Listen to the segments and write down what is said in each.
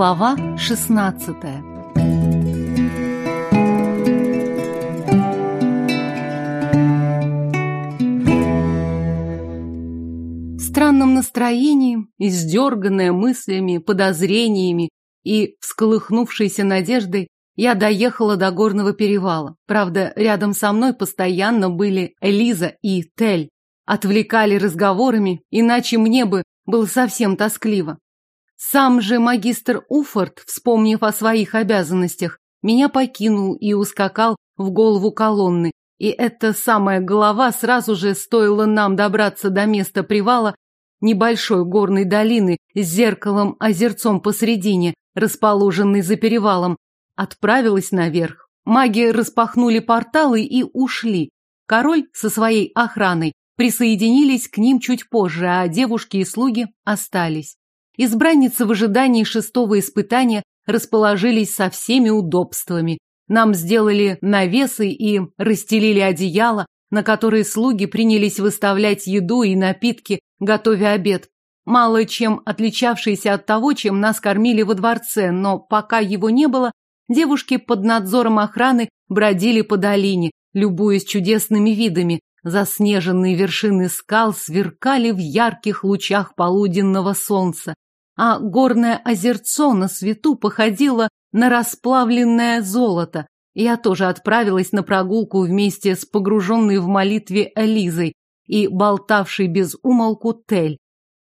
Глава шестнадцатая В странном настроении, издерганная мыслями, подозрениями и всколыхнувшейся надеждой, я доехала до горного перевала. Правда, рядом со мной постоянно были Элиза и Тель. Отвлекали разговорами, иначе мне бы было совсем тоскливо. Сам же магистр Уфорд, вспомнив о своих обязанностях, меня покинул и ускакал в голову колонны. И эта самая голова сразу же, стоило нам добраться до места привала, небольшой горной долины с зеркалом-озерцом посредине, расположенной за перевалом, отправилась наверх. Маги распахнули порталы и ушли. Король со своей охраной присоединились к ним чуть позже, а девушки и слуги остались. Избранницы в ожидании шестого испытания расположились со всеми удобствами. Нам сделали навесы и расстелили одеяло, на которые слуги принялись выставлять еду и напитки, готовя обед. Мало чем отличавшийся от того, чем нас кормили во дворце, но пока его не было, Девушки под надзором охраны бродили по долине, любуясь чудесными видами. Заснеженные вершины скал сверкали в ярких лучах полуденного солнца, а горное озерцо на свету походило на расплавленное золото. Я тоже отправилась на прогулку вместе с погруженной в молитве Элизой и болтавшей без умолку Тель.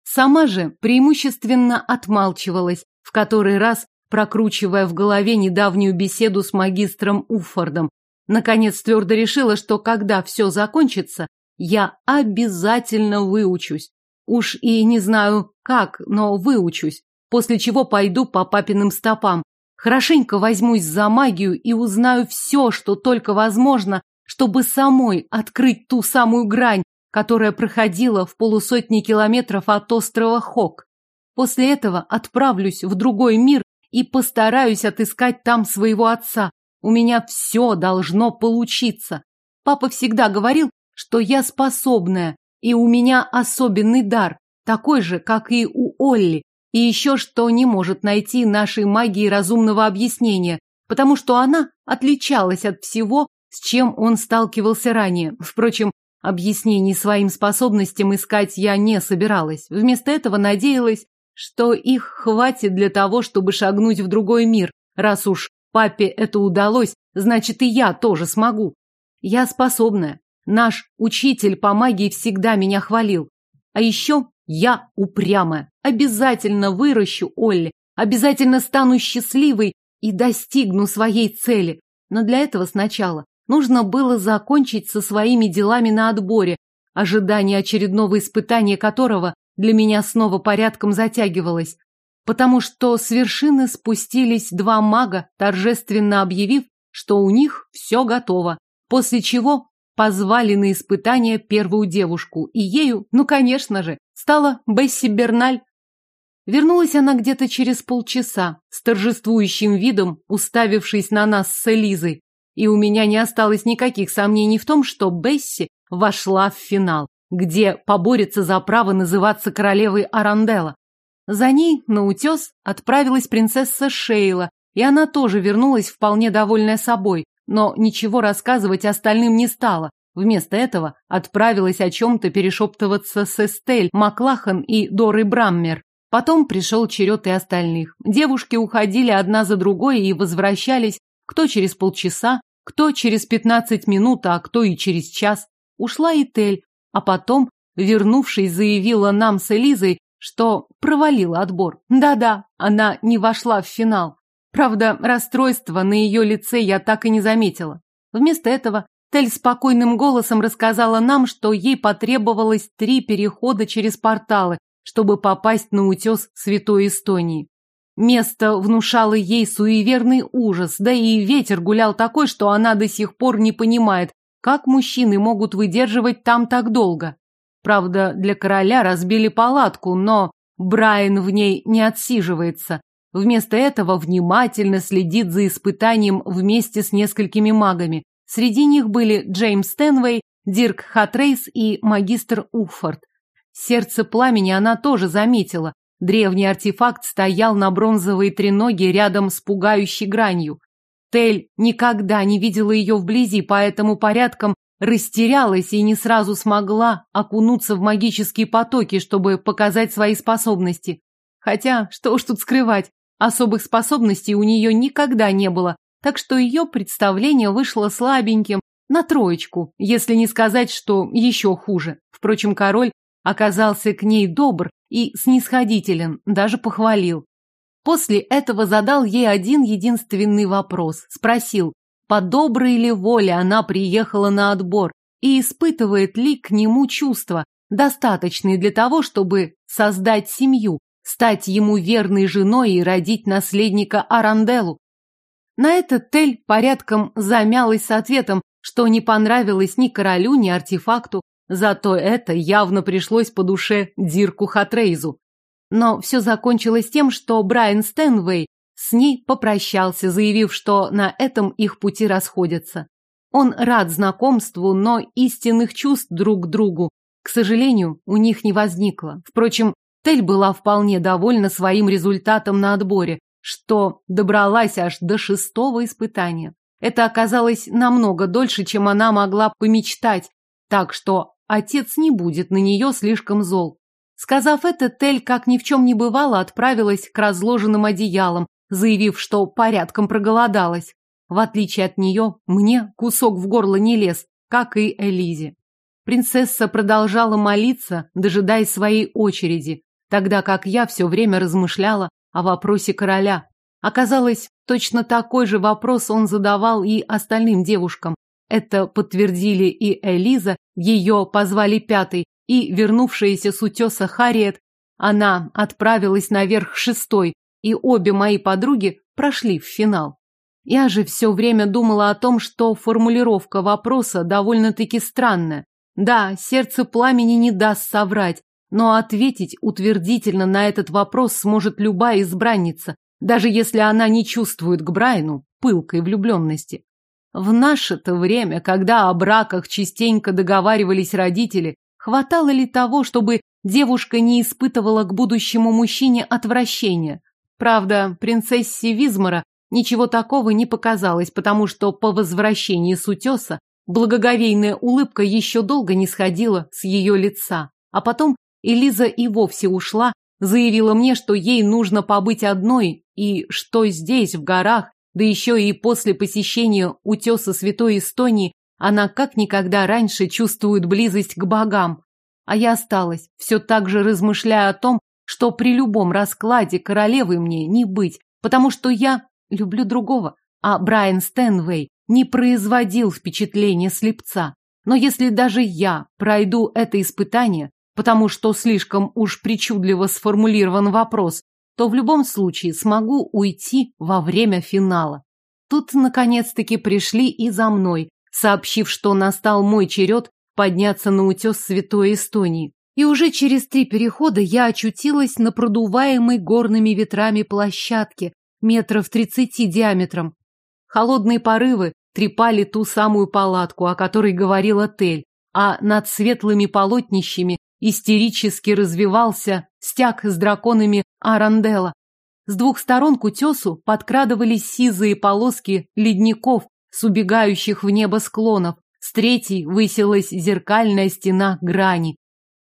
Сама же преимущественно отмалчивалась, в который раз прокручивая в голове недавнюю беседу с магистром Уффордом. Наконец твердо решила, что когда все закончится, я обязательно выучусь. Уж и не знаю как, но выучусь, после чего пойду по папиным стопам. Хорошенько возьмусь за магию и узнаю все, что только возможно, чтобы самой открыть ту самую грань, которая проходила в полусотни километров от острова Хок. После этого отправлюсь в другой мир и постараюсь отыскать там своего отца. У меня все должно получиться. Папа всегда говорил, что я способная, и у меня особенный дар, такой же, как и у Олли, и еще что не может найти нашей магии разумного объяснения, потому что она отличалась от всего, с чем он сталкивался ранее. Впрочем, объяснений своим способностям искать я не собиралась. Вместо этого надеялась, что их хватит для того, чтобы шагнуть в другой мир. Раз уж папе это удалось, значит и я тоже смогу. Я способная. Наш учитель по магии всегда меня хвалил. А еще я упрямая. Обязательно выращу Олли, обязательно стану счастливой и достигну своей цели. Но для этого сначала нужно было закончить со своими делами на отборе, ожидание очередного испытания которого для меня снова порядком затягивалось, потому что с вершины спустились два мага, торжественно объявив, что у них все готово, после чего позвали на испытание первую девушку, и ею, ну, конечно же, стала Бесси Берналь. Вернулась она где-то через полчаса, с торжествующим видом, уставившись на нас с Элизой, и у меня не осталось никаких сомнений в том, что Бесси вошла в финал где поборется за право называться королевой Арандела. За ней на утес отправилась принцесса Шейла, и она тоже вернулась вполне довольная собой, но ничего рассказывать остальным не стала. Вместо этого отправилась о чем-то перешептываться с Эстель, Маклахан и Дорой Браммер. Потом пришел черед и остальных. Девушки уходили одна за другой и возвращались кто через полчаса, кто через пятнадцать минут, а кто и через час. Ушла и Тель, а потом, вернувшись, заявила нам с Элизой, что провалила отбор. Да-да, она не вошла в финал. Правда, расстройства на ее лице я так и не заметила. Вместо этого Тель спокойным голосом рассказала нам, что ей потребовалось три перехода через порталы, чтобы попасть на утес Святой Эстонии. Место внушало ей суеверный ужас, да и ветер гулял такой, что она до сих пор не понимает, как мужчины могут выдерживать там так долго? Правда, для короля разбили палатку, но Брайан в ней не отсиживается. Вместо этого внимательно следит за испытанием вместе с несколькими магами. Среди них были Джеймс Стэнвей, Дирк Хатрейс и магистр Уффорд. Сердце пламени она тоже заметила, Древний артефакт стоял на бронзовой треноге рядом с пугающей гранью. Тель никогда не видела ее вблизи, поэтому порядком растерялась и не сразу смогла окунуться в магические потоки, чтобы показать свои способности. Хотя, что уж тут скрывать, особых способностей у нее никогда не было, так что ее представление вышло слабеньким, на троечку, если не сказать, что еще хуже. Впрочем, король оказался к ней добр и снисходителен, даже похвалил. После этого задал ей один единственный вопрос. Спросил, по доброй ли воле она приехала на отбор и испытывает ли к нему чувства, достаточные для того, чтобы создать семью, стать ему верной женой и родить наследника Аранделу. На это Тель порядком замялась с ответом, что не понравилось ни королю, ни артефакту, зато это явно пришлось по душе Дирку Хатрейзу. Но все закончилось тем, что Брайан Стэнвей с ней попрощался, заявив, что на этом их пути расходятся. Он рад знакомству, но истинных чувств друг к другу, к сожалению, у них не возникло. Впрочем, Тель была вполне довольна своим результатом на отборе, что добралась аж до шестого испытания. Это оказалось намного дольше, чем она могла помечтать, так что отец не будет на нее слишком зол. Сказав это, Тель, как ни в чем не бывало, отправилась к разложенным одеялам, заявив, что порядком проголодалась. В отличие от нее, мне кусок в горло не лез, как и Элизе. Принцесса продолжала молиться, дожидаясь своей очереди, тогда как я все время размышляла о вопросе короля. Оказалось, точно такой же вопрос он задавал и остальным девушкам. Это подтвердили и Элиза, ее позвали пятой, и вернувшаяся с утеса Харриет. Она отправилась наверх шестой, и обе мои подруги прошли в финал. Я же все время думала о том, что формулировка вопроса довольно-таки странная. Да, сердце пламени не даст соврать, но ответить утвердительно на этот вопрос сможет любая избранница, даже если она не чувствует к Брайну пылкой влюбленности. В наше-то время, когда о браках частенько договаривались родители, хватало ли того, чтобы девушка не испытывала к будущему мужчине отвращения? Правда, принцессе Визмара ничего такого не показалось, потому что по возвращении с утеса благоговейная улыбка еще долго не сходила с ее лица. А потом Элиза и вовсе ушла, заявила мне, что ей нужно побыть одной и что здесь, в горах, да еще и после посещения утеса Святой Эстонии, она как никогда раньше чувствует близость к богам. А я осталась, все так же размышляя о том, что при любом раскладе королевы мне не быть, потому что я люблю другого, а Брайан Стэнвей не производил впечатления слепца. Но если даже я пройду это испытание, потому что слишком уж причудливо сформулирован вопрос, то в любом случае смогу уйти во время финала. Тут, наконец-таки, пришли и за мной, сообщив, что настал мой черед подняться на утес Святой Эстонии. И уже через три перехода я очутилась на продуваемой горными ветрами площадке, метров тридцати диаметром. Холодные порывы трепали ту самую палатку, о которой говорила Тель, а над светлыми полотнищами истерически развивался стяг с драконами Арандела. С двух сторон к утесу подкрадывались сизые полоски ледников с убегающих в небо склонов, с третьей высилась зеркальная стена грани.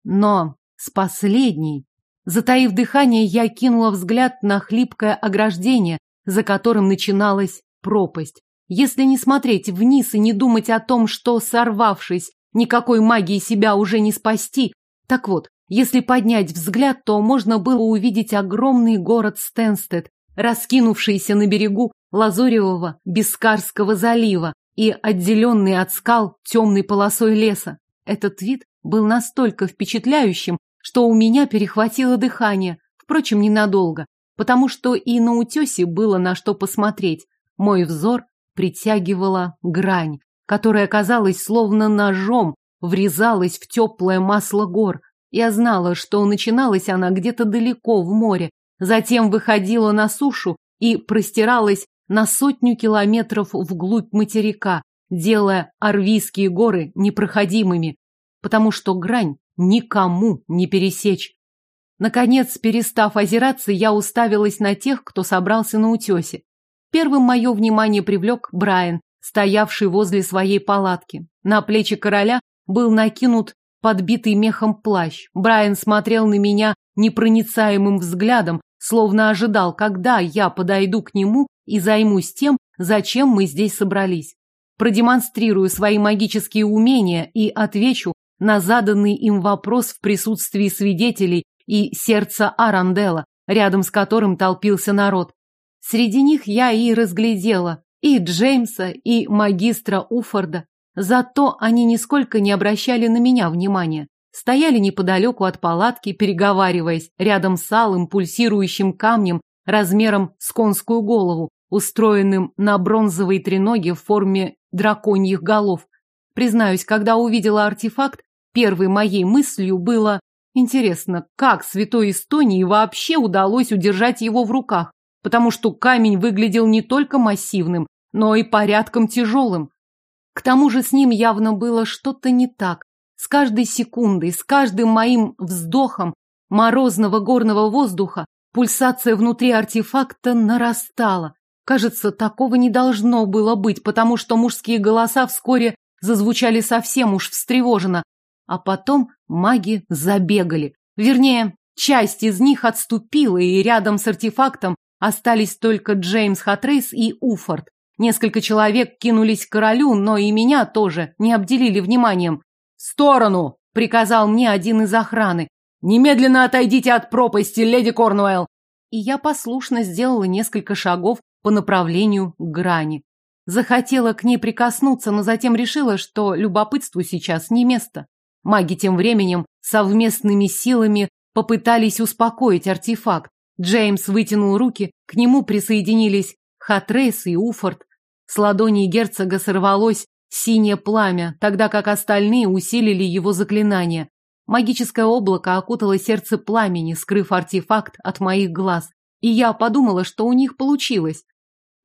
Но с последней, затаив дыхание, я кинула взгляд на хлипкое ограждение, за которым начиналась пропасть. Если не смотреть вниз и не думать о том, что, сорвавшись, никакой магии себя уже не спасти, так вот, если поднять взгляд, то можно было увидеть огромный город Стенстед, раскинувшийся на берегу Лазуревого Бискарского залива и отделенный от скал темной полосой леса. Этот вид был настолько впечатляющим, что у меня перехватило дыхание, впрочем, ненадолго, потому что и на утесе было на что посмотреть. Мой взор притягивала грань, которая казалась словно ножом врезалась в теплое масло гор. Я знала, что начиналась она где-то далеко в море, затем выходила на сушу и простиралась на сотню километров вглубь материка, делая Арвийские горы непроходимыми, потому что грань никому не пересечь. Наконец, перестав озираться, я уставилась на тех, кто собрался на утесе. Первым мое внимание привлек Брайан, стоявший возле своей палатки. На плечи короля был накинут подбитый мехом плащ. Брайан смотрел на меня непроницаемым взглядом, словно ожидал, когда я подойду к нему и займусь тем, зачем мы здесь собрались. Продемонстрирую свои магические умения и отвечу на заданный им вопрос в присутствии свидетелей и сердца Арандела, рядом с которым толпился народ. Среди них я и разглядела и Джеймса, и магистра Уфорда. Зато они нисколько не обращали на меня внимания. Стояли неподалеку от палатки, переговариваясь, рядом с алым пульсирующим камнем размером с конскую голову, устроенным на бронзовой треноге в форме драконьих голов. Признаюсь, когда увидела артефакт, первой моей мыслью было Интересно, как святой Эстонии вообще удалось удержать его в руках? Потому что камень выглядел не только массивным, но и порядком тяжелым. К тому же с ним явно было что-то не так. С каждой секундой, с каждым моим вздохом морозного горного воздуха пульсация внутри артефакта нарастала. Кажется, такого не должно было быть, потому что мужские голоса вскоре зазвучали совсем уж встревоженно, а потом маги забегали. Вернее, часть из них отступила, и рядом с артефактом остались только Джеймс Хатрейс и Уфорд. Несколько человек кинулись к королю, но и меня тоже не обделили вниманием. «В сторону!» — приказал мне один из охраны. «Немедленно отойдите от пропасти, леди Корнуэлл!» И я послушно сделала несколько шагов по направлению к грани. Захотела к ней прикоснуться, но затем решила, что любопытству сейчас не место. Маги тем временем совместными силами попытались успокоить артефакт. Джеймс вытянул руки, к нему присоединились Хатрейс и Уфорд. С ладони герцога сорвалось синее пламя, тогда как остальные усилили его заклинание. Магическое облако окутало сердце пламени, скрыв артефакт от моих глаз. И я подумала, что у них получилось.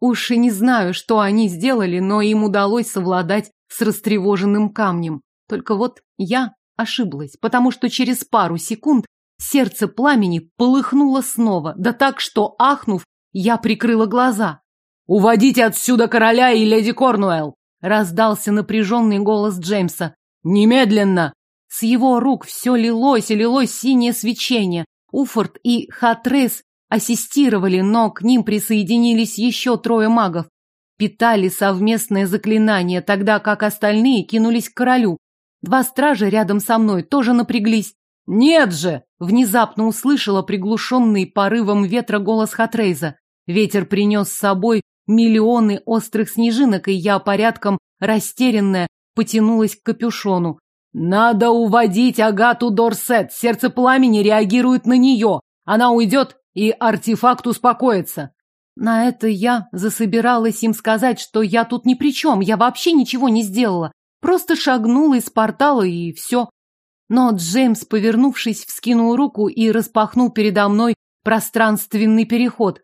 Уж и не знаю, что они сделали, но им удалось совладать с растревоженным камнем. Только вот я ошиблась, потому что через пару секунд сердце пламени полыхнуло снова, да так, что, ахнув, я прикрыла глаза. «Уводите отсюда короля и леди Корнуэлл!» раздался напряженный голос Джеймса. «Немедленно!» С его рук все лилось и лилось синее свечение. Уфорд и Хатрес ассистировали, но к ним присоединились еще трое магов. Питали совместное заклинание, тогда как остальные кинулись к королю. Два стража рядом со мной тоже напряглись. «Нет же!» — внезапно услышала приглушенный порывом ветра голос Хатрейза. Ветер принес с собой миллионы острых снежинок, и я порядком растерянная потянулась к капюшону. «Надо уводить Агату Дорсет! Сердце пламени реагирует на нее! Она уйдет, и артефакт успокоится!» На это я засобиралась им сказать, что я тут ни при чем, я вообще ничего не сделала. Просто шагнула из портала и все. Но Джеймс, повернувшись, вскинул руку и распахнул передо мной пространственный переход.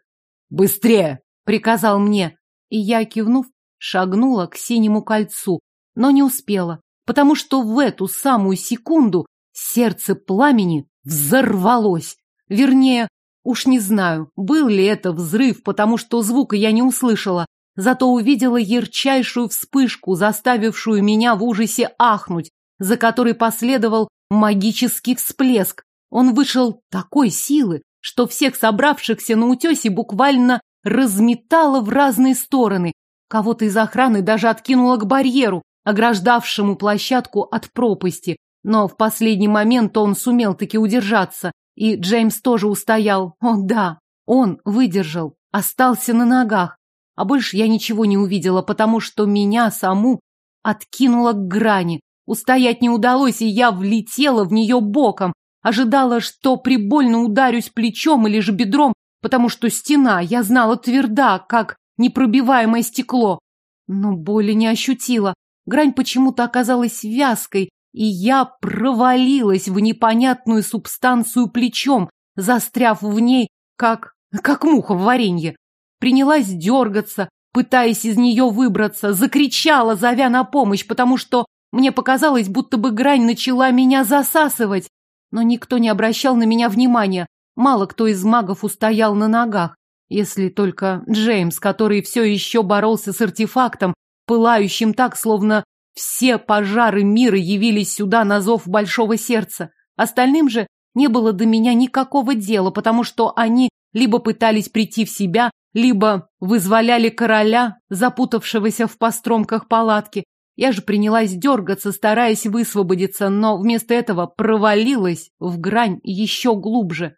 «Быстрее!» — приказал мне. И я, кивнув, шагнула к синему кольцу, но не успела, потому что в эту самую секунду сердце пламени взорвалось. Вернее, уж не знаю, был ли это взрыв, потому что звука я не услышала, зато увидела ярчайшую вспышку, заставившую меня в ужасе ахнуть, за которой последовал магический всплеск. Он вышел такой силы, что всех собравшихся на утесе буквально разметало в разные стороны. Кого-то из охраны даже откинуло к барьеру, ограждавшему площадку от пропасти. Но в последний момент он сумел таки удержаться, и Джеймс тоже устоял. О да, он выдержал, остался на ногах. А больше я ничего не увидела, потому что меня саму откинуло к грани. Устоять не удалось, и я влетела в нее боком. Ожидала, что прибольно ударюсь плечом или же бедром, потому что стена, я знала, тверда, как непробиваемое стекло. Но боли не ощутила. Грань почему-то оказалась вязкой, и я провалилась в непонятную субстанцию плечом, застряв в ней, как... как муха в варенье принялась дергаться, пытаясь из нее выбраться, закричала, зовя на помощь, потому что мне показалось, будто бы грань начала меня засасывать. но никто не обращал на меня внимания. Мало кто из магов устоял на ногах, если только Джеймс, который все еще боролся с артефактом, пылающим так, словно все пожары мира явились сюда на зов большого сердца. Остальным же не было до меня никакого дела, потому что они либо пытались прийти в себя, либо вызволяли короля, запутавшегося в постромках палатки. Я же принялась дергаться, стараясь высвободиться, но вместо этого провалилась в грань еще глубже.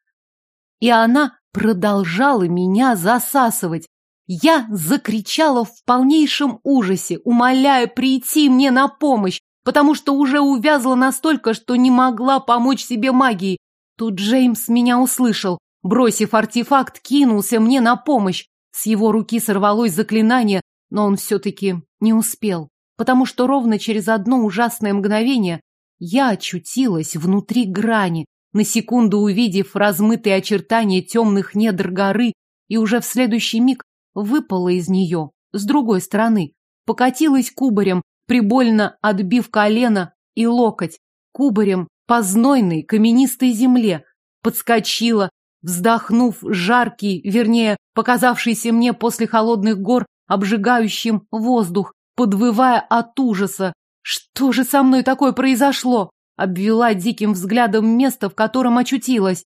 И она продолжала меня засасывать. Я закричала в полнейшем ужасе, умоляя прийти мне на помощь, потому что уже увязла настолько, что не могла помочь себе магией. Тут Джеймс меня услышал. Бросив артефакт, кинулся мне на помощь. С его руки сорвалось заклинание, но он все-таки не успел, потому что ровно через одно ужасное мгновение я очутилась внутри грани, на секунду увидев размытые очертания темных недр горы, и уже в следующий миг выпала из нее с другой стороны, покатилась кубарем, прибольно отбив колено и локоть, кубарем по знойной каменистой земле, подскочила, вздохнув жаркий, вернее, показавшийся мне после холодных гор обжигающим воздух, подвывая от ужаса. Что же со мной такое произошло? Обвела диким взглядом место, в котором очутилась.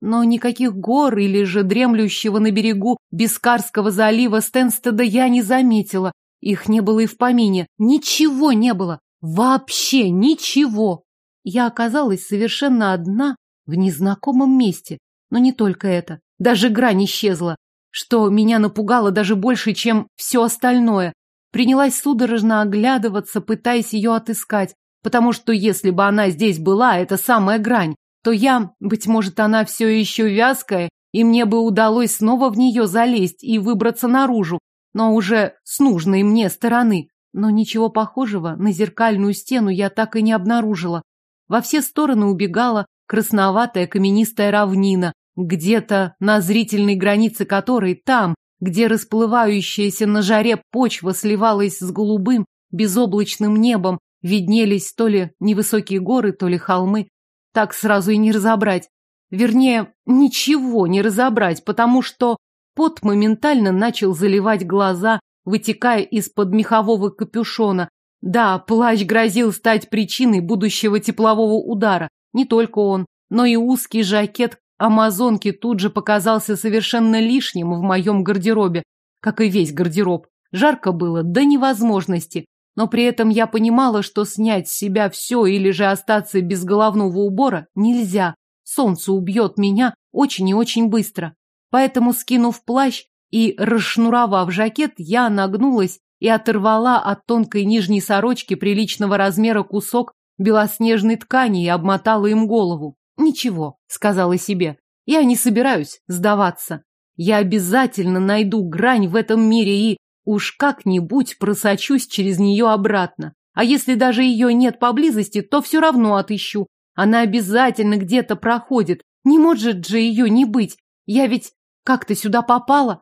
Но никаких гор или же дремлющего на берегу Бискарского залива Стенстеда я не заметила. Их не было и в помине. Ничего не было. Вообще ничего. Я оказалась совершенно одна в незнакомом месте. Но не только это. Даже грань исчезла, что меня напугало даже больше, чем все остальное. Принялась судорожно оглядываться, пытаясь ее отыскать, потому что если бы она здесь была, это самая грань, то я, быть может, она все еще вязкая, и мне бы удалось снова в нее залезть и выбраться наружу, но уже с нужной мне стороны. Но ничего похожего на зеркальную стену я так и не обнаружила. Во все стороны убегала красноватая каменистая равнина, где-то на зрительной границе которой, там, где расплывающаяся на жаре почва сливалась с голубым, безоблачным небом, виднелись то ли невысокие горы, то ли холмы. Так сразу и не разобрать. Вернее, ничего не разобрать, потому что пот моментально начал заливать глаза, вытекая из-под мехового капюшона. Да, плащ грозил стать причиной будущего теплового удара. Не только он, но и узкий жакет амазонки тут же показался совершенно лишним в моем гардеробе, как и весь гардероб. Жарко было до невозможности, но при этом я понимала, что снять с себя все или же остаться без головного убора нельзя. Солнце убьет меня очень и очень быстро. Поэтому, скинув плащ и расшнуровав жакет, я нагнулась и оторвала от тонкой нижней сорочки приличного размера кусок белоснежной ткани и обмотала им голову. «Ничего», — сказала себе, — «я не собираюсь сдаваться. Я обязательно найду грань в этом мире и уж как-нибудь просочусь через нее обратно. А если даже ее нет поблизости, то все равно отыщу. Она обязательно где-то проходит. Не может же ее не быть. Я ведь как-то сюда попала.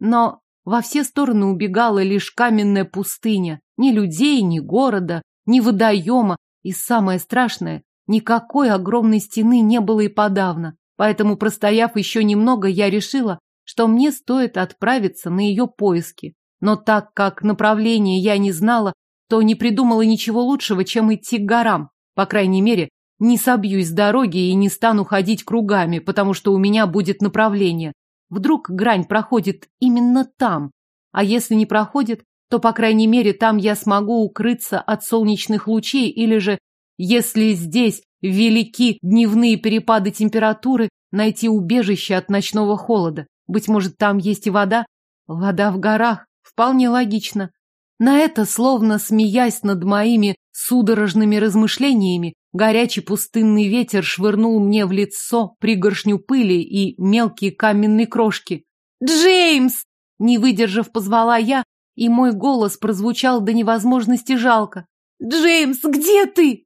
Но во все стороны убегала лишь каменная пустыня. Ни людей, ни города, ни водоема, и самое страшное, никакой огромной стены не было и подавно. Поэтому, простояв еще немного, я решила, что мне стоит отправиться на ее поиски. Но так как направление я не знала, то не придумала ничего лучшего, чем идти к горам. По крайней мере, не собьюсь с дороги и не стану ходить кругами, потому что у меня будет направление. Вдруг грань проходит именно там. А если не проходит, то, по крайней мере, там я смогу укрыться от солнечных лучей или же, если здесь велики дневные перепады температуры, найти убежище от ночного холода. Быть может, там есть и вода? Вода в горах. Вполне логично. На это, словно смеясь над моими судорожными размышлениями, горячий пустынный ветер швырнул мне в лицо пригоршню пыли и мелкие каменные крошки. «Джеймс!» Не выдержав, позвала я, и мой голос прозвучал до невозможности жалко. «Джеймс, где ты?»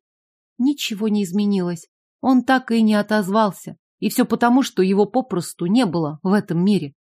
Ничего не изменилось. Он так и не отозвался. И все потому, что его попросту не было в этом мире.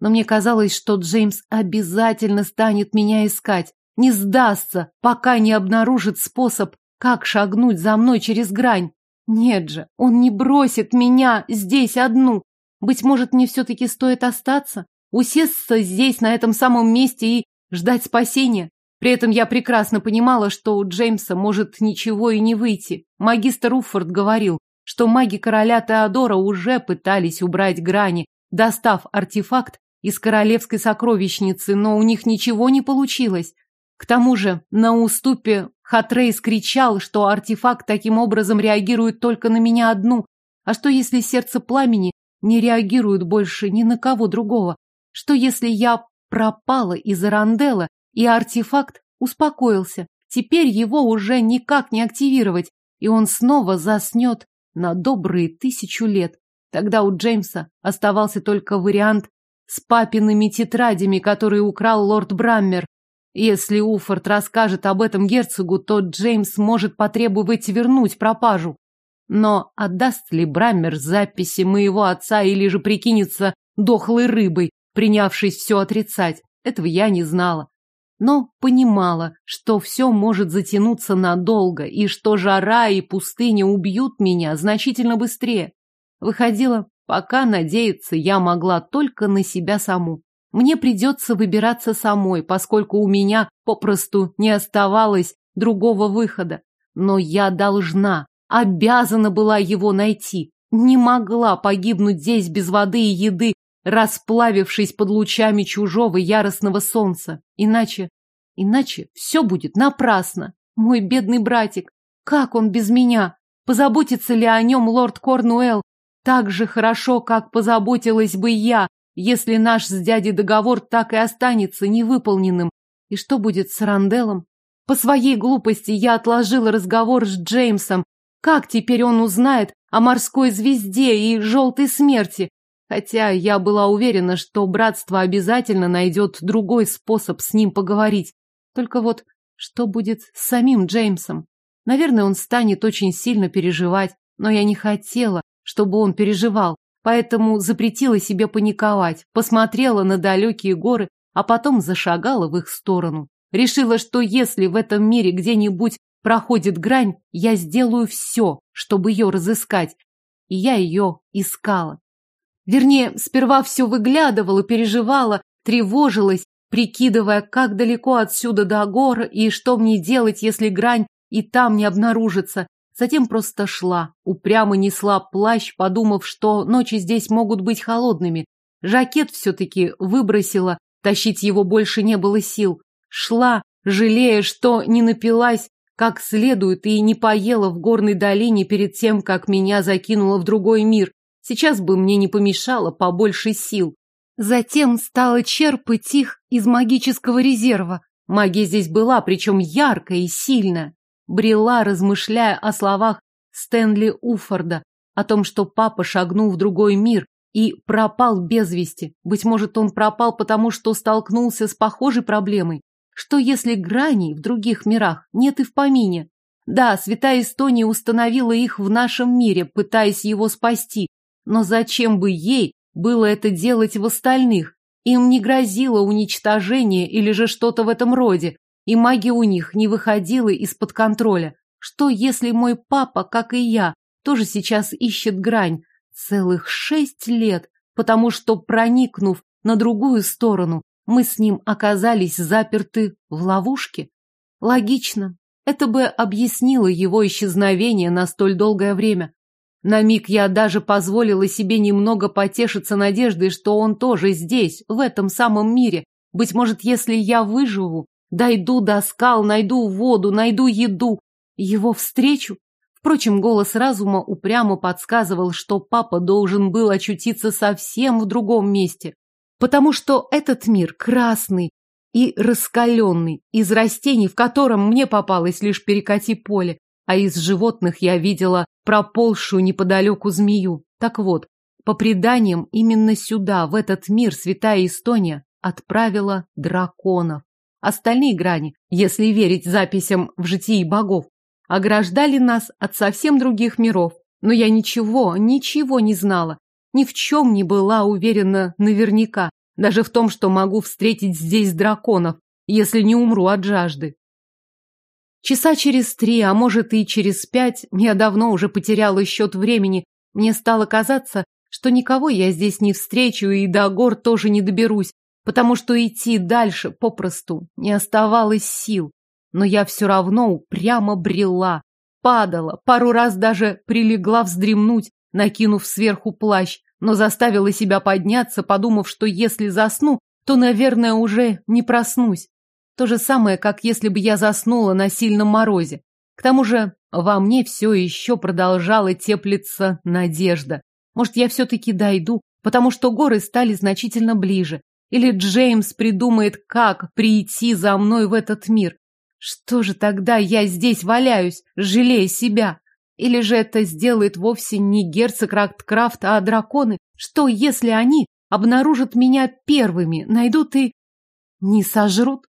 Но мне казалось, что Джеймс обязательно станет меня искать, не сдастся, пока не обнаружит способ, как шагнуть за мной через грань. Нет же, он не бросит меня здесь одну. Быть может, мне все-таки стоит остаться, усесться здесь, на этом самом месте и ждать спасения. При этом я прекрасно понимала, что у Джеймса может ничего и не выйти. Магистр Уффорд говорил, что маги короля Теодора уже пытались убрать грани, достав артефакт из королевской сокровищницы, но у них ничего не получилось. К тому же на уступе Хатрейс кричал, что артефакт таким образом реагирует только на меня одну. А что если сердце пламени не реагирует больше ни на кого другого? Что если я пропала из Аранделла и артефакт успокоился. Теперь его уже никак не активировать, и он снова заснет на добрые тысячу лет. Тогда у Джеймса оставался только вариант с папиными тетрадями, которые украл лорд Браммер. Если Уфорд расскажет об этом герцогу, то Джеймс может потребовать вернуть пропажу. Но отдаст ли Браммер записи моего отца или же прикинется дохлой рыбой, принявшись все отрицать? Этого я не знала но понимала, что все может затянуться надолго и что жара и пустыня убьют меня значительно быстрее. Выходило, пока надеяться я могла только на себя саму. Мне придется выбираться самой, поскольку у меня попросту не оставалось другого выхода. Но я должна, обязана была его найти. Не могла погибнуть здесь без воды и еды, расплавившись под лучами чужого яростного солнца. Иначе, иначе все будет напрасно. Мой бедный братик, как он без меня? Позаботится ли о нем лорд Корнуэлл так же хорошо, как позаботилась бы я, если наш с дядей договор так и останется невыполненным? И что будет с Ранделом? По своей глупости я отложила разговор с Джеймсом. Как теперь он узнает о морской звезде и желтой смерти? Хотя я была уверена, что братство обязательно найдет другой способ с ним поговорить. Только вот что будет с самим Джеймсом? Наверное, он станет очень сильно переживать, но я не хотела, чтобы он переживал, поэтому запретила себе паниковать, посмотрела на далекие горы, а потом зашагала в их сторону. Решила, что если в этом мире где-нибудь проходит грань, я сделаю все, чтобы ее разыскать. И я ее искала. Вернее, сперва все выглядывала, переживала, тревожилась, прикидывая, как далеко отсюда до гор и что мне делать, если грань и там не обнаружится. Затем просто шла, упрямо несла плащ, подумав, что ночи здесь могут быть холодными. Жакет все-таки выбросила, тащить его больше не было сил. Шла, жалея, что не напилась как следует и не поела в горной долине перед тем, как меня закинуло в другой мир. Сейчас бы мне не помешало побольше сил. Затем стала черпать их из магического резерва. Магия здесь была, причем яркая и сильная. Брела, размышляя о словах Стэнли Уфорда, о том, что папа шагнул в другой мир и пропал без вести. Быть может, он пропал, потому что столкнулся с похожей проблемой. Что если граней в других мирах нет и в помине? Да, святая Эстония установила их в нашем мире, пытаясь его спасти, но зачем бы ей было это делать в остальных? Им не грозило уничтожение или же что-то в этом роде, и магия у них не выходила из-под контроля. Что, если мой папа, как и я, тоже сейчас ищет грань? Целых шесть лет, потому что, проникнув на другую сторону, мы с ним оказались заперты в ловушке? Логично. Это бы объяснило его исчезновение на столь долгое время. На миг я даже позволила себе немного потешиться надеждой, что он тоже здесь, в этом самом мире. Быть может, если я выживу, дойду до скал, найду воду, найду еду, его встречу. Впрочем, голос разума упрямо подсказывал, что папа должен был очутиться совсем в другом месте. Потому что этот мир красный и раскаленный, из растений, в котором мне попалось лишь перекати поле, а из животных я видела проползшую неподалеку змею. Так вот, по преданиям, именно сюда, в этот мир, святая Эстония отправила драконов. Остальные грани, если верить записям в житии богов, ограждали нас от совсем других миров. Но я ничего, ничего не знала, ни в чем не была уверена наверняка, даже в том, что могу встретить здесь драконов, если не умру от жажды. Часа через три, а может и через пять, я давно уже потеряла счет времени. Мне стало казаться, что никого я здесь не встречу и до гор тоже не доберусь, потому что идти дальше попросту не оставалось сил. Но я все равно упрямо брела, падала, пару раз даже прилегла вздремнуть, накинув сверху плащ, но заставила себя подняться, подумав, что если засну, то, наверное, уже не проснусь. То же самое, как если бы я заснула на сильном морозе. К тому же во мне все еще продолжала теплиться надежда. Может, я все-таки дойду, потому что горы стали значительно ближе. Или Джеймс придумает, как прийти за мной в этот мир. Что же тогда я здесь валяюсь, жалея себя? Или же это сделает вовсе не герцог Ракткрафт, а драконы? Что, если они обнаружат меня первыми, найдут и... не сожрут?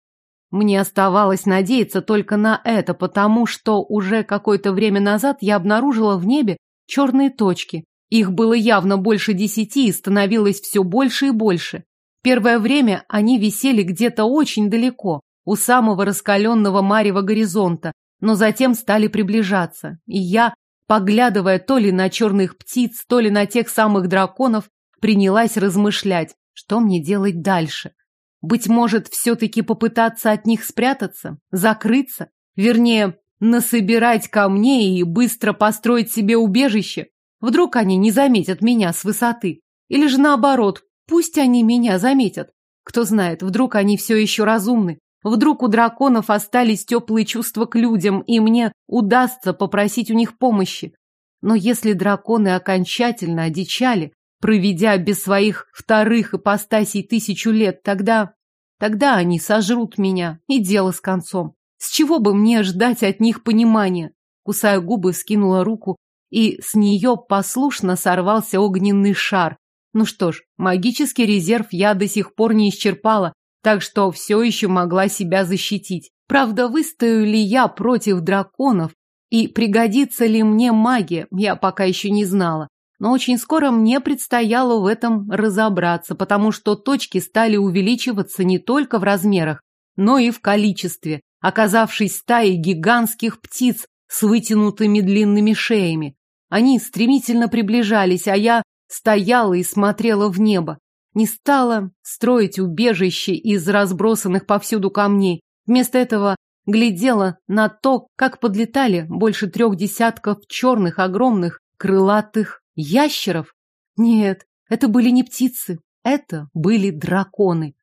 Мне оставалось надеяться только на это, потому что уже какое-то время назад я обнаружила в небе черные точки. Их было явно больше десяти и становилось все больше и больше. Первое время они висели где-то очень далеко, у самого раскаленного марева горизонта, но затем стали приближаться, и я, поглядывая то ли на черных птиц, то ли на тех самых драконов, принялась размышлять, что мне делать дальше. Быть может, все-таки попытаться от них спрятаться, закрыться, вернее, насобирать камней и быстро построить себе убежище. Вдруг они не заметят меня с высоты. Или же наоборот, пусть они меня заметят. Кто знает, вдруг они все еще разумны, Вдруг у драконов остались теплые чувства к людям, и мне удастся попросить у них помощи. Но если драконы окончательно одичали, проведя без своих вторых ипостасей тысячу лет, тогда... Тогда они сожрут меня, и дело с концом. С чего бы мне ждать от них понимания? Кусая губы, скинула руку, и с нее послушно сорвался огненный шар. Ну что ж, магический резерв я до сих пор не исчерпала, так что все еще могла себя защитить. Правда, выстою ли я против драконов и пригодится ли мне магия, я пока еще не знала. Но очень скоро мне предстояло в этом разобраться, потому что точки стали увеличиваться не только в размерах, но и в количестве, оказавшись стаей гигантских птиц с вытянутыми длинными шеями. Они стремительно приближались, а я стояла и смотрела в небо. Не стала строить убежище из разбросанных повсюду камней. Вместо этого глядела на то, как подлетали больше трех десятков черных огромных крылатых ящеров. Нет, это были не птицы, это были драконы.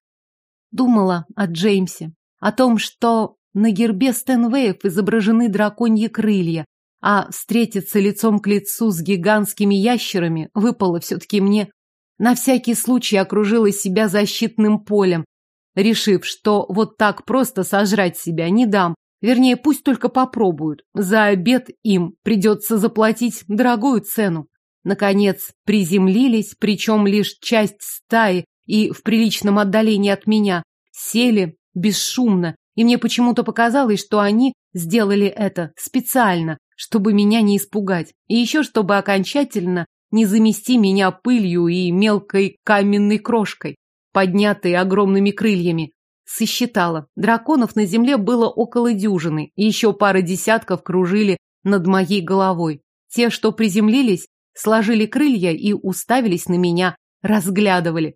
Думала о Джеймсе, о том, что на гербе Стэнвеев изображены драконьи крылья, а встретиться лицом к лицу с гигантскими ящерами выпало все-таки мне. На всякий случай окружила себя защитным полем, решив, что вот так просто сожрать себя не дам. Вернее, пусть только попробуют. За обед им придется заплатить дорогую цену. Наконец приземлились, причем лишь часть стаи и в приличном отдалении от меня, сели бесшумно, и мне почему-то показалось, что они сделали это специально, чтобы меня не испугать, и еще чтобы окончательно не замести меня пылью и мелкой каменной крошкой, поднятой огромными крыльями. Сосчитала. Драконов на земле было около дюжины, и еще пара десятков кружили над моей головой. Те, что приземлились, сложили крылья и уставились на меня, разглядывали.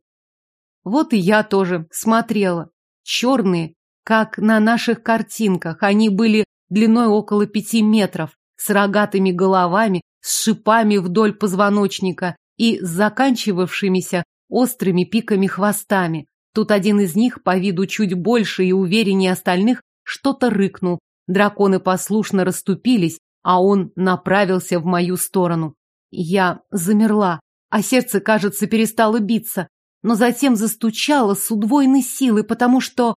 Вот и я тоже смотрела. Черные, как на наших картинках, они были длиной около пяти метров, с рогатыми головами, с шипами вдоль позвоночника и заканчивавшимися острыми пиками хвостами. Тут один из них, по виду чуть больше и увереннее остальных, что-то рыкнул. Драконы послушно расступились, а он направился в мою сторону. Я замерла, а сердце, кажется, перестало биться, но затем застучало с удвоенной силой, потому что,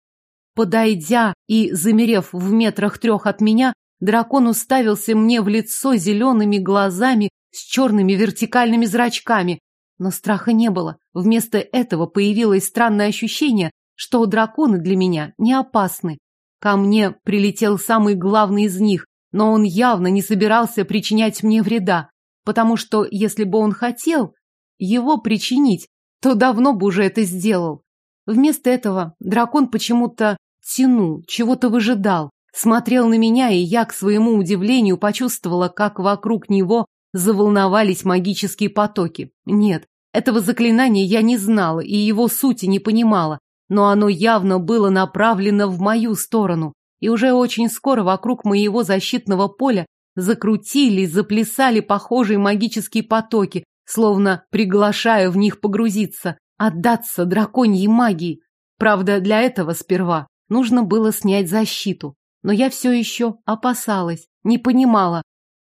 подойдя и замерев в метрах трех от меня, Дракон уставился мне в лицо зелеными глазами с черными вертикальными зрачками. Но страха не было. Вместо этого появилось странное ощущение, что драконы для меня не опасны. Ко мне прилетел самый главный из них, но он явно не собирался причинять мне вреда, потому что если бы он хотел его причинить, то давно бы уже это сделал. Вместо этого дракон почему-то тянул, чего-то выжидал, смотрел на меня, и я, к своему удивлению, почувствовала, как вокруг него заволновались магические потоки. Нет, этого заклинания я не знала и его сути не понимала, но оно явно было направлено в мою сторону, и уже очень скоро вокруг моего защитного поля закрутились, заплясали похожие магические потоки, словно приглашая в них погрузиться, отдаться драконьей магии. Правда, для этого сперва нужно было снять защиту, но я все еще опасалась, не понимала,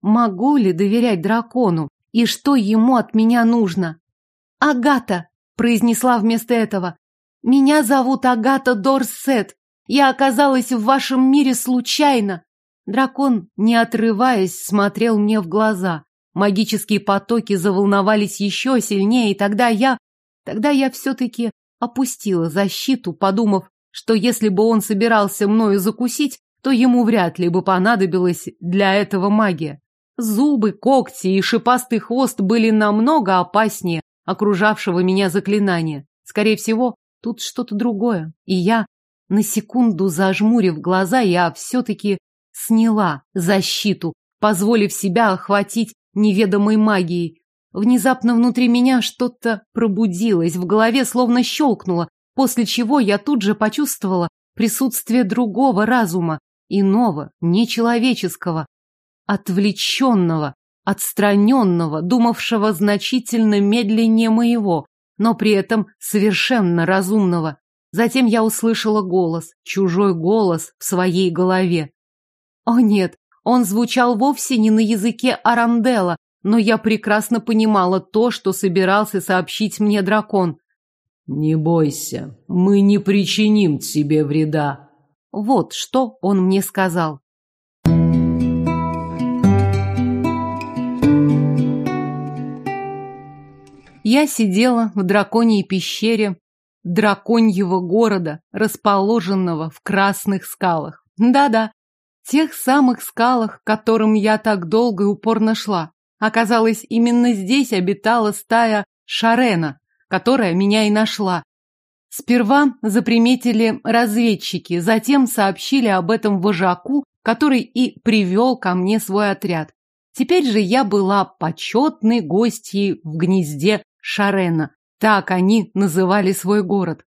могу ли доверять дракону и что ему от меня нужно. «Агата!» – произнесла вместо этого. «Меня зовут Агата Дорсет. Я оказалась в вашем мире случайно. Дракон, не отрываясь, смотрел мне в глаза. Магические потоки заволновались еще сильнее, и тогда я... Тогда я все-таки опустила защиту, подумав, что если бы он собирался мною закусить, то ему вряд ли бы понадобилась для этого магия. Зубы, когти и шипастый хвост были намного опаснее окружавшего меня заклинания. Скорее всего, тут что-то другое, и я, на секунду зажмурив глаза, я все-таки сняла защиту, позволив себя охватить неведомой магией. Внезапно внутри меня что-то пробудилось, в голове словно щелкнуло, после чего я тут же почувствовала присутствие другого разума, иного, нечеловеческого, отвлеченного, отстраненного, думавшего значительно медленнее моего, но при этом совершенно разумного. Затем я услышала голос, чужой голос в своей голове. О нет, он звучал вовсе не на языке Арандела, но я прекрасно понимала то, что собирался сообщить мне дракон. «Не бойся, мы не причиним тебе вреда». Вот что он мне сказал. Я сидела в драконьей пещере драконьего города, расположенного в красных скалах. Да-да, тех самых скалах, к которым я так долго и упорно шла. Оказалось, именно здесь обитала стая Шарена, которая меня и нашла. Сперва заприметили разведчики, затем сообщили об этом вожаку, который и привел ко мне свой отряд. Теперь же я была почетной гостьей в гнезде Шарена. Так они называли свой город.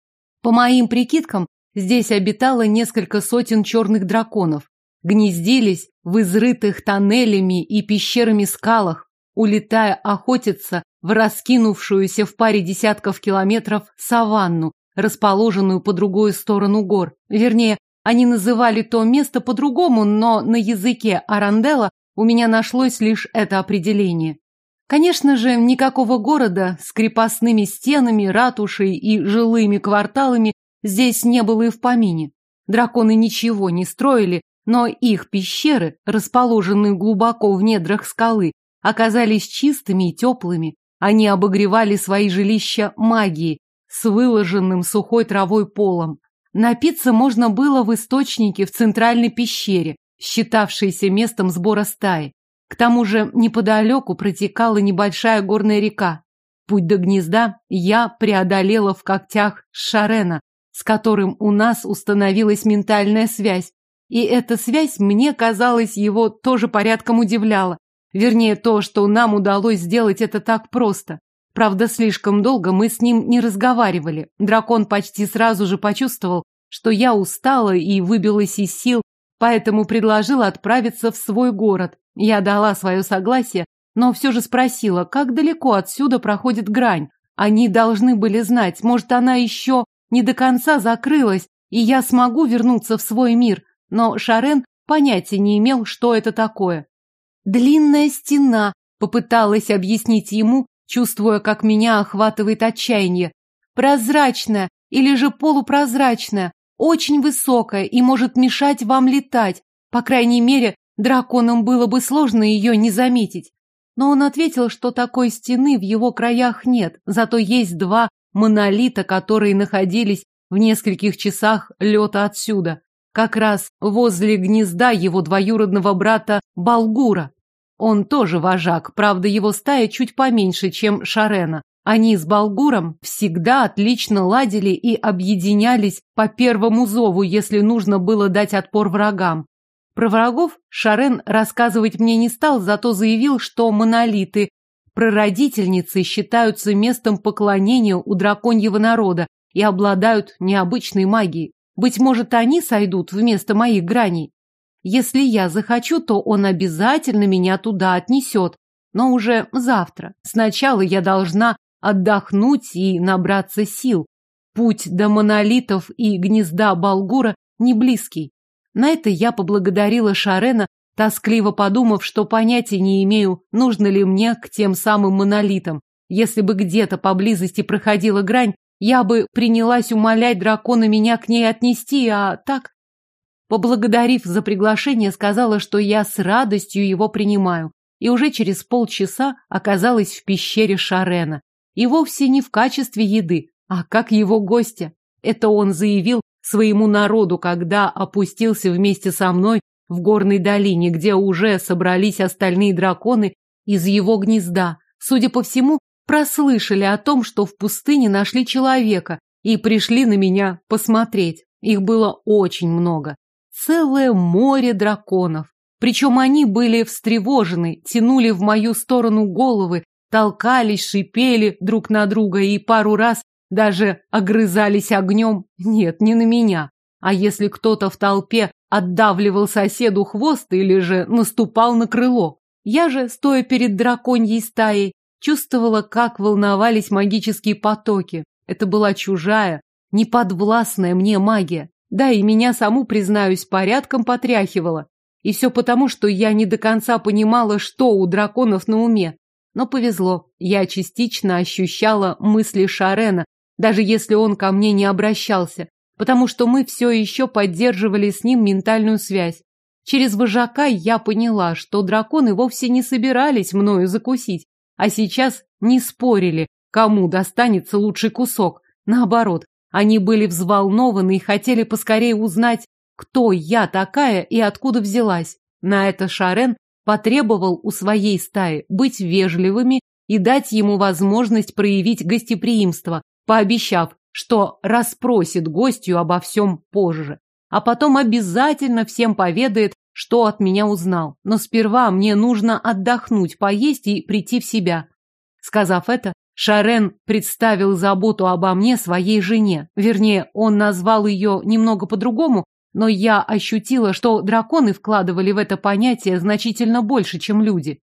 По моим прикидкам, здесь обитало несколько сотен черных драконов. Гнездились в изрытых тоннелями и пещерами скалах, улетая охотиться в раскинувшуюся в паре десятков километров саванну, расположенную по другую сторону гор. Вернее, они называли то место по-другому, но на языке Арандела у меня нашлось лишь это определение. Конечно же, никакого города с крепостными стенами, ратушей и жилыми кварталами здесь не было и в помине. Драконы ничего не строили, но их пещеры, расположенные глубоко в недрах скалы, оказались чистыми и теплыми. Они обогревали свои жилища магией с выложенным сухой травой полом. Напиться можно было в источнике в центральной пещере, считавшейся местом сбора стаи. К тому же неподалеку протекала небольшая горная река. Путь до гнезда я преодолела в когтях Шарена, с которым у нас установилась ментальная связь. И эта связь, мне казалось, его тоже порядком удивляла. Вернее, то, что нам удалось сделать это так просто. Правда, слишком долго мы с ним не разговаривали. Дракон почти сразу же почувствовал, что я устала и выбилась из сил, поэтому предложил отправиться в свой город. Я дала свое согласие, но все же спросила, как далеко отсюда проходит грань. Они должны были знать, может, она еще не до конца закрылась, и я смогу вернуться в свой мир. Но Шарен понятия не имел, что это такое. Длинная стена, попыталась объяснить ему, чувствуя, как меня охватывает отчаяние. Прозрачная или же полупрозрачная, очень высокая и может мешать вам летать. По крайней мере, драконам было бы сложно ее не заметить. Но он ответил, что такой стены в его краях нет, зато есть два монолита, которые находились в нескольких часах лета отсюда, как раз возле гнезда его двоюродного брата Балгура. Он тоже вожак, правда, его стая чуть поменьше, чем Шарена. Они с Балгуром всегда отлично ладили и объединялись по первому зову, если нужно было дать отпор врагам. Про врагов Шарен рассказывать мне не стал, зато заявил, что монолиты прародительницы считаются местом поклонения у драконьего народа и обладают необычной магией. Быть может, они сойдут вместо моих граней. Если я захочу, то он обязательно меня туда отнесет, но уже завтра. Сначала я должна отдохнуть и набраться сил. Путь до монолитов и гнезда Балгура не близкий. На это я поблагодарила Шарена, тоскливо подумав, что понятия не имею, нужно ли мне к тем самым монолитам. Если бы где-то поблизости проходила грань, я бы принялась умолять дракона меня к ней отнести, а так... Поблагодарив за приглашение, сказала, что я с радостью его принимаю, и уже через полчаса оказалась в пещере Шарена. И вовсе не в качестве еды, а как его гостя. Это он заявил своему народу, когда опустился вместе со мной в горной долине, где уже собрались остальные драконы из его гнезда. Судя по всему, прослышали о том, что в пустыне нашли человека и пришли на меня посмотреть. Их было очень много. Целое море драконов. Причем они были встревожены, тянули в мою сторону головы, толкались, шипели друг на друга и пару раз даже огрызались огнем. Нет, не на меня. А если кто-то в толпе отдавливал соседу хвост или же наступал на крыло? Я же, стоя перед драконьей стаей, чувствовала, как волновались магические потоки. Это была чужая, неподвластная мне магия. Да, и меня саму, признаюсь, порядком потряхивала. И все потому, что я не до конца понимала, что у драконов на уме. Но повезло, я частично ощущала мысли Шарена, даже если он ко мне не обращался, потому что мы все еще поддерживали с ним ментальную связь. Через вожака я поняла, что драконы вовсе не собирались мною закусить, а сейчас не спорили, кому достанется лучший кусок. Наоборот, они были взволнованы и хотели поскорее узнать, кто я такая и откуда взялась. На это Шарен потребовал у своей стаи быть вежливыми и дать ему возможность проявить гостеприимство, пообещав, что расспросит гостью обо всем позже, а потом обязательно всем поведает, что от меня узнал. Но сперва мне нужно отдохнуть, поесть и прийти в себя. Сказав это, Шарен представил заботу обо мне своей жене. Вернее, он назвал ее немного по-другому, но я ощутила, что драконы вкладывали в это понятие значительно больше, чем люди.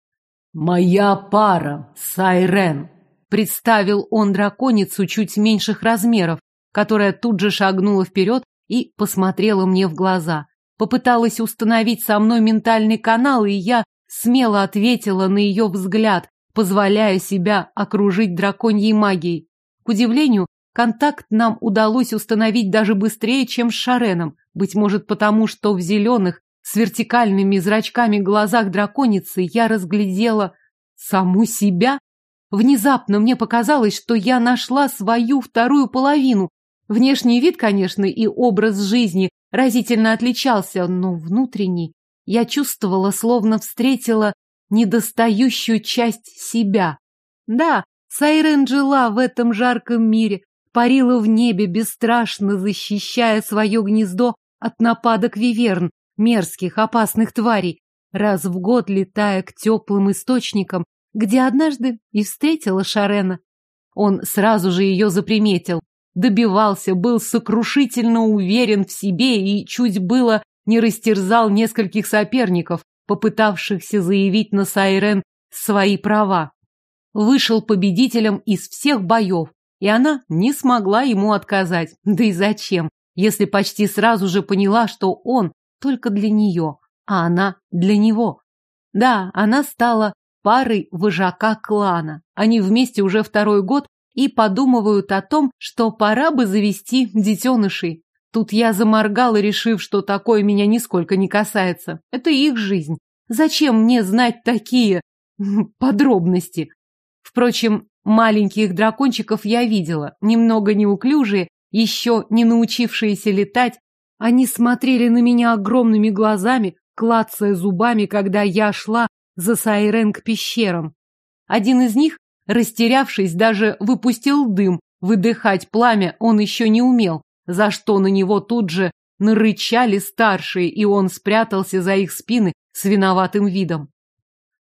«Моя пара, Сайрен», Представил он драконицу чуть меньших размеров, которая тут же шагнула вперед и посмотрела мне в глаза. Попыталась установить со мной ментальный канал, и я смело ответила на ее взгляд, позволяя себя окружить драконьей магией. К удивлению, контакт нам удалось установить даже быстрее, чем с Шареном, быть может потому, что в зеленых с вертикальными зрачками глазах драконицы я разглядела саму себя. Внезапно мне показалось, что я нашла свою вторую половину. Внешний вид, конечно, и образ жизни разительно отличался, но внутренний я чувствовала, словно встретила недостающую часть себя. Да, Сайрен жила в этом жарком мире, парила в небе, бесстрашно защищая свое гнездо от нападок виверн, мерзких, опасных тварей, раз в год летая к теплым источникам где однажды и встретила Шарена. Он сразу же ее заприметил, добивался, был сокрушительно уверен в себе и чуть было не растерзал нескольких соперников, попытавшихся заявить на Сайрен свои права. Вышел победителем из всех боев, и она не смогла ему отказать. Да и зачем, если почти сразу же поняла, что он только для нее, а она для него. Да, она стала парой вожака клана. Они вместе уже второй год и подумывают о том, что пора бы завести детенышей. Тут я заморгала, решив, что такое меня нисколько не касается. Это их жизнь. Зачем мне знать такие подробности? Впрочем, маленьких дракончиков я видела, немного неуклюжие, еще не научившиеся летать. Они смотрели на меня огромными глазами, клацая зубами, когда я шла за Сайрен к пещерам. Один из них, растерявшись, даже выпустил дым. Выдыхать пламя он еще не умел, за что на него тут же нарычали старшие, и он спрятался за их спины с виноватым видом.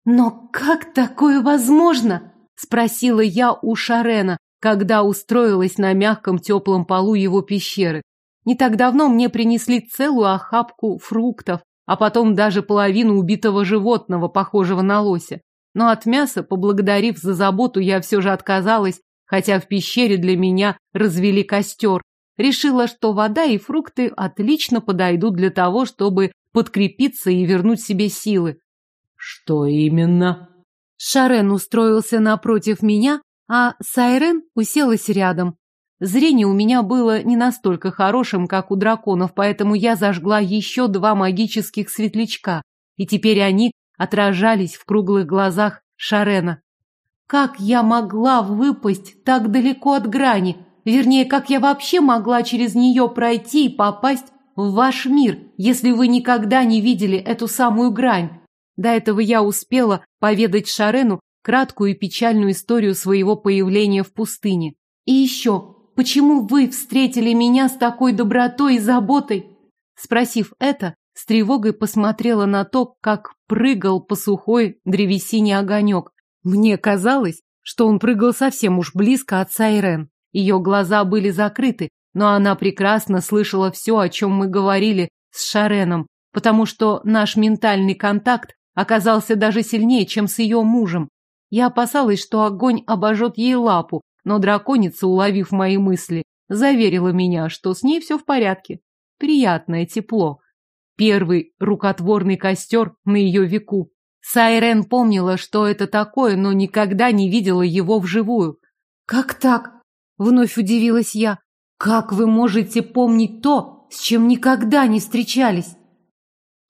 «Но как такое возможно?» – спросила я у Шарена, когда устроилась на мягком теплом полу его пещеры. Не так давно мне принесли целую охапку фруктов, а потом даже половину убитого животного, похожего на лося. Но от мяса, поблагодарив за заботу, я все же отказалась, хотя в пещере для меня развели костер. Решила, что вода и фрукты отлично подойдут для того, чтобы подкрепиться и вернуть себе силы. Что именно? Шарен устроился напротив меня, а Сайрен уселась рядом. Зрение у меня было не настолько хорошим, как у драконов, поэтому я зажгла еще два магических светлячка, и теперь они отражались в круглых глазах Шарена. Как я могла выпасть так далеко от грани? Вернее, как я вообще могла через нее пройти и попасть в ваш мир, если вы никогда не видели эту самую грань? До этого я успела поведать Шарену краткую и печальную историю своего появления в пустыне. И еще, Почему вы встретили меня с такой добротой и заботой? Спросив это, с тревогой посмотрела на то, как прыгал по сухой древесине огонек. Мне казалось, что он прыгал совсем уж близко от Сайрен. Ее глаза были закрыты, но она прекрасно слышала все, о чем мы говорили с Шареном, потому что наш ментальный контакт оказался даже сильнее, чем с ее мужем. Я опасалась, что огонь обожжет ей лапу, но драконица, уловив мои мысли, заверила меня, что с ней все в порядке. Приятное тепло. Первый рукотворный костер на ее веку. Сайрен помнила, что это такое, но никогда не видела его вживую. «Как так?» — вновь удивилась я. «Как вы можете помнить то, с чем никогда не встречались?»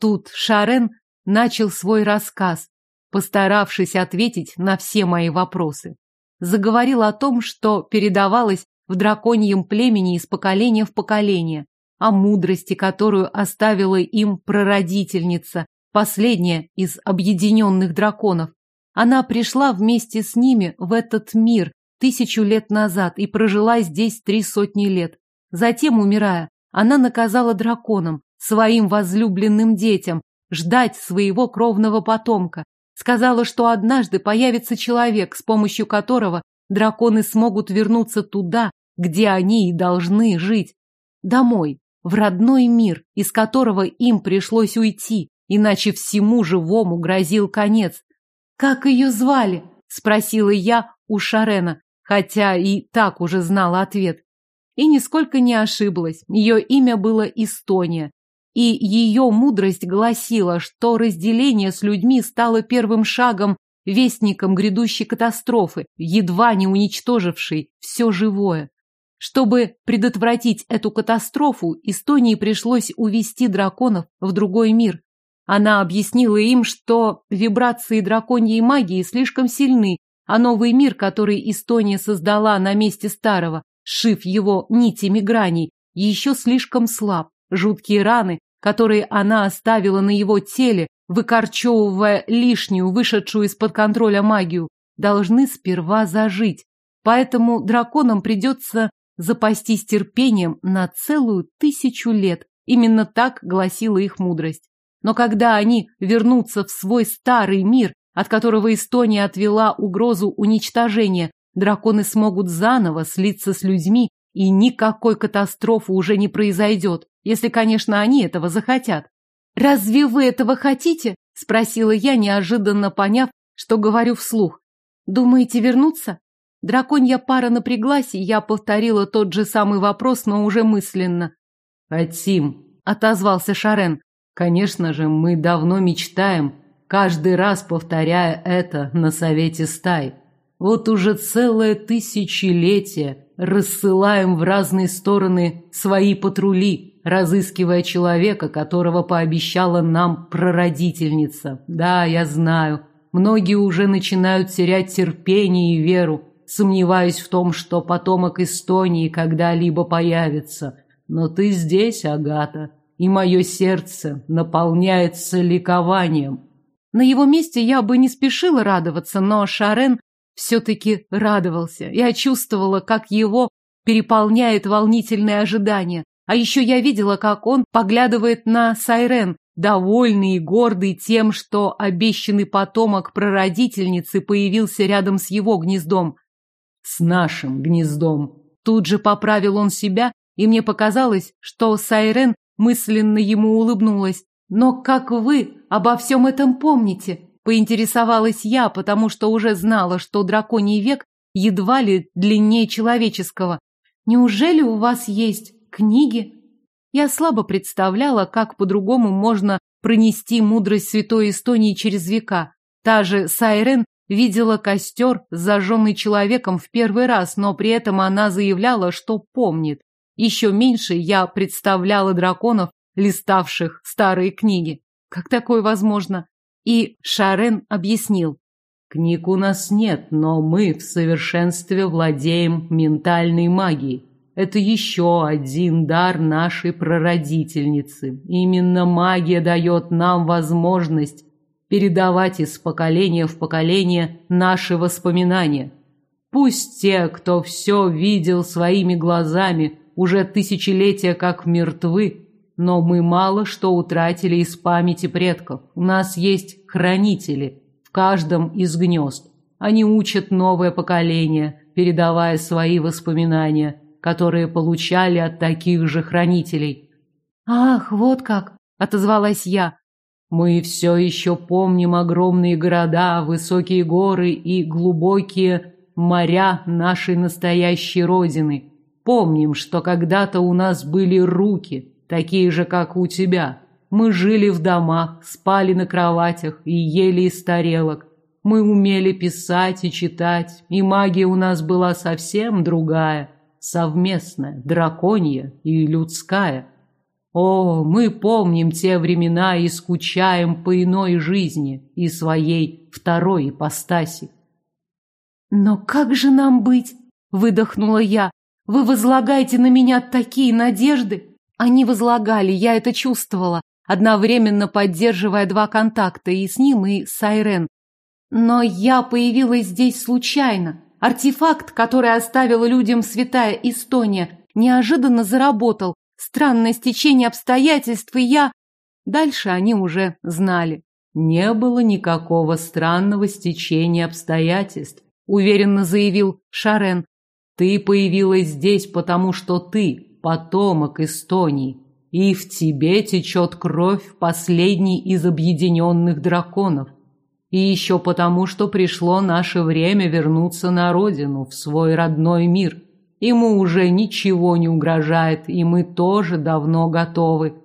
Тут Шарен начал свой рассказ, постаравшись ответить на все мои вопросы заговорил о том, что передавалось в драконьем племени из поколения в поколение, о мудрости, которую оставила им прародительница, последняя из объединенных драконов. Она пришла вместе с ними в этот мир тысячу лет назад и прожила здесь три сотни лет. Затем, умирая, она наказала драконам, своим возлюбленным детям, ждать своего кровного потомка, Сказала, что однажды появится человек, с помощью которого драконы смогут вернуться туда, где они и должны жить. Домой, в родной мир, из которого им пришлось уйти, иначе всему живому грозил конец. «Как ее звали?» – спросила я у Шарена, хотя и так уже знала ответ. И нисколько не ошиблась. Ее имя было Эстония, и ее мудрость гласила, что разделение с людьми стало первым шагом, вестником грядущей катастрофы, едва не уничтожившей все живое. Чтобы предотвратить эту катастрофу, Эстонии пришлось увести драконов в другой мир. Она объяснила им, что вибрации драконьей магии слишком сильны, а новый мир, который Эстония создала на месте старого, сшив его нитями граней, еще слишком слаб. Жуткие раны, которые она оставила на его теле, выкорчевывая лишнюю, вышедшую из-под контроля магию, должны сперва зажить. Поэтому драконам придется запастись терпением на целую тысячу лет. Именно так гласила их мудрость. Но когда они вернутся в свой старый мир, от которого Эстония отвела угрозу уничтожения, драконы смогут заново слиться с людьми, и никакой катастрофы уже не произойдет если, конечно, они этого захотят. «Разве вы этого хотите?» – спросила я, неожиданно поняв, что говорю вслух. «Думаете вернуться?» Драконья пара напряглась, и я повторила тот же самый вопрос, но уже мысленно. «Хотим», – отозвался Шарен. «Конечно же, мы давно мечтаем, каждый раз повторяя это на совете стай. Вот уже целое тысячелетие рассылаем в разные стороны свои патрули, разыскивая человека, которого пообещала нам прародительница. Да, я знаю, многие уже начинают терять терпение и веру, сомневаясь в том, что потомок Эстонии когда-либо появится. Но ты здесь, Агата, и мое сердце наполняется ликованием. На его месте я бы не спешила радоваться, но Шарен все-таки радовался. Я чувствовала, как его переполняет волнительное ожидание. А еще я видела, как он поглядывает на Сайрен, довольный и гордый тем, что обещанный потомок прародительницы появился рядом с его гнездом. С нашим гнездом. Тут же поправил он себя, и мне показалось, что Сайрен мысленно ему улыбнулась. Но как вы обо всем этом помните? Поинтересовалась я, потому что уже знала, что драконий век едва ли длиннее человеческого. Неужели у вас есть книги? Я слабо представляла, как по-другому можно пронести мудрость святой Эстонии через века. Та же Сайрен видела костер, зажженный человеком в первый раз, но при этом она заявляла, что помнит. Еще меньше я представляла драконов, листавших старые книги. Как такое возможно? И Шарен объяснил. Книг у нас нет, но мы в совершенстве владеем ментальной магией. Это еще один дар нашей прародительницы. Именно магия дает нам возможность передавать из поколения в поколение наши воспоминания. Пусть те, кто все видел своими глазами, уже тысячелетия как мертвы, но мы мало что утратили из памяти предков. У нас есть хранители в каждом из гнезд. Они учат новое поколение, передавая свои воспоминания, которые получали от таких же хранителей. «Ах, вот как!» — отозвалась я. «Мы все еще помним огромные города, высокие горы и глубокие моря нашей настоящей родины. Помним, что когда-то у нас были руки, такие же, как у тебя. Мы жили в домах, спали на кроватях и ели из тарелок. Мы умели писать и читать, и магия у нас была совсем другая, совместная, драконья и людская. О, мы помним те времена и скучаем по иной жизни и своей второй ипостаси. «Но как же нам быть?» — выдохнула я. «Вы возлагаете на меня такие надежды?» Они возлагали, я это чувствовала, одновременно поддерживая два контакта и с ним, и с Айрен. Но я появилась здесь случайно. Артефакт, который оставила людям святая Эстония, неожиданно заработал. Странное стечение обстоятельств, и я... Дальше они уже знали. Не было никакого странного стечения обстоятельств, уверенно заявил Шарен. Ты появилась здесь, потому что ты потомок Эстонии, и в тебе течет кровь последней из объединенных драконов. И еще потому, что пришло наше время вернуться на родину, в свой родной мир. Ему уже ничего не угрожает, и мы тоже давно готовы.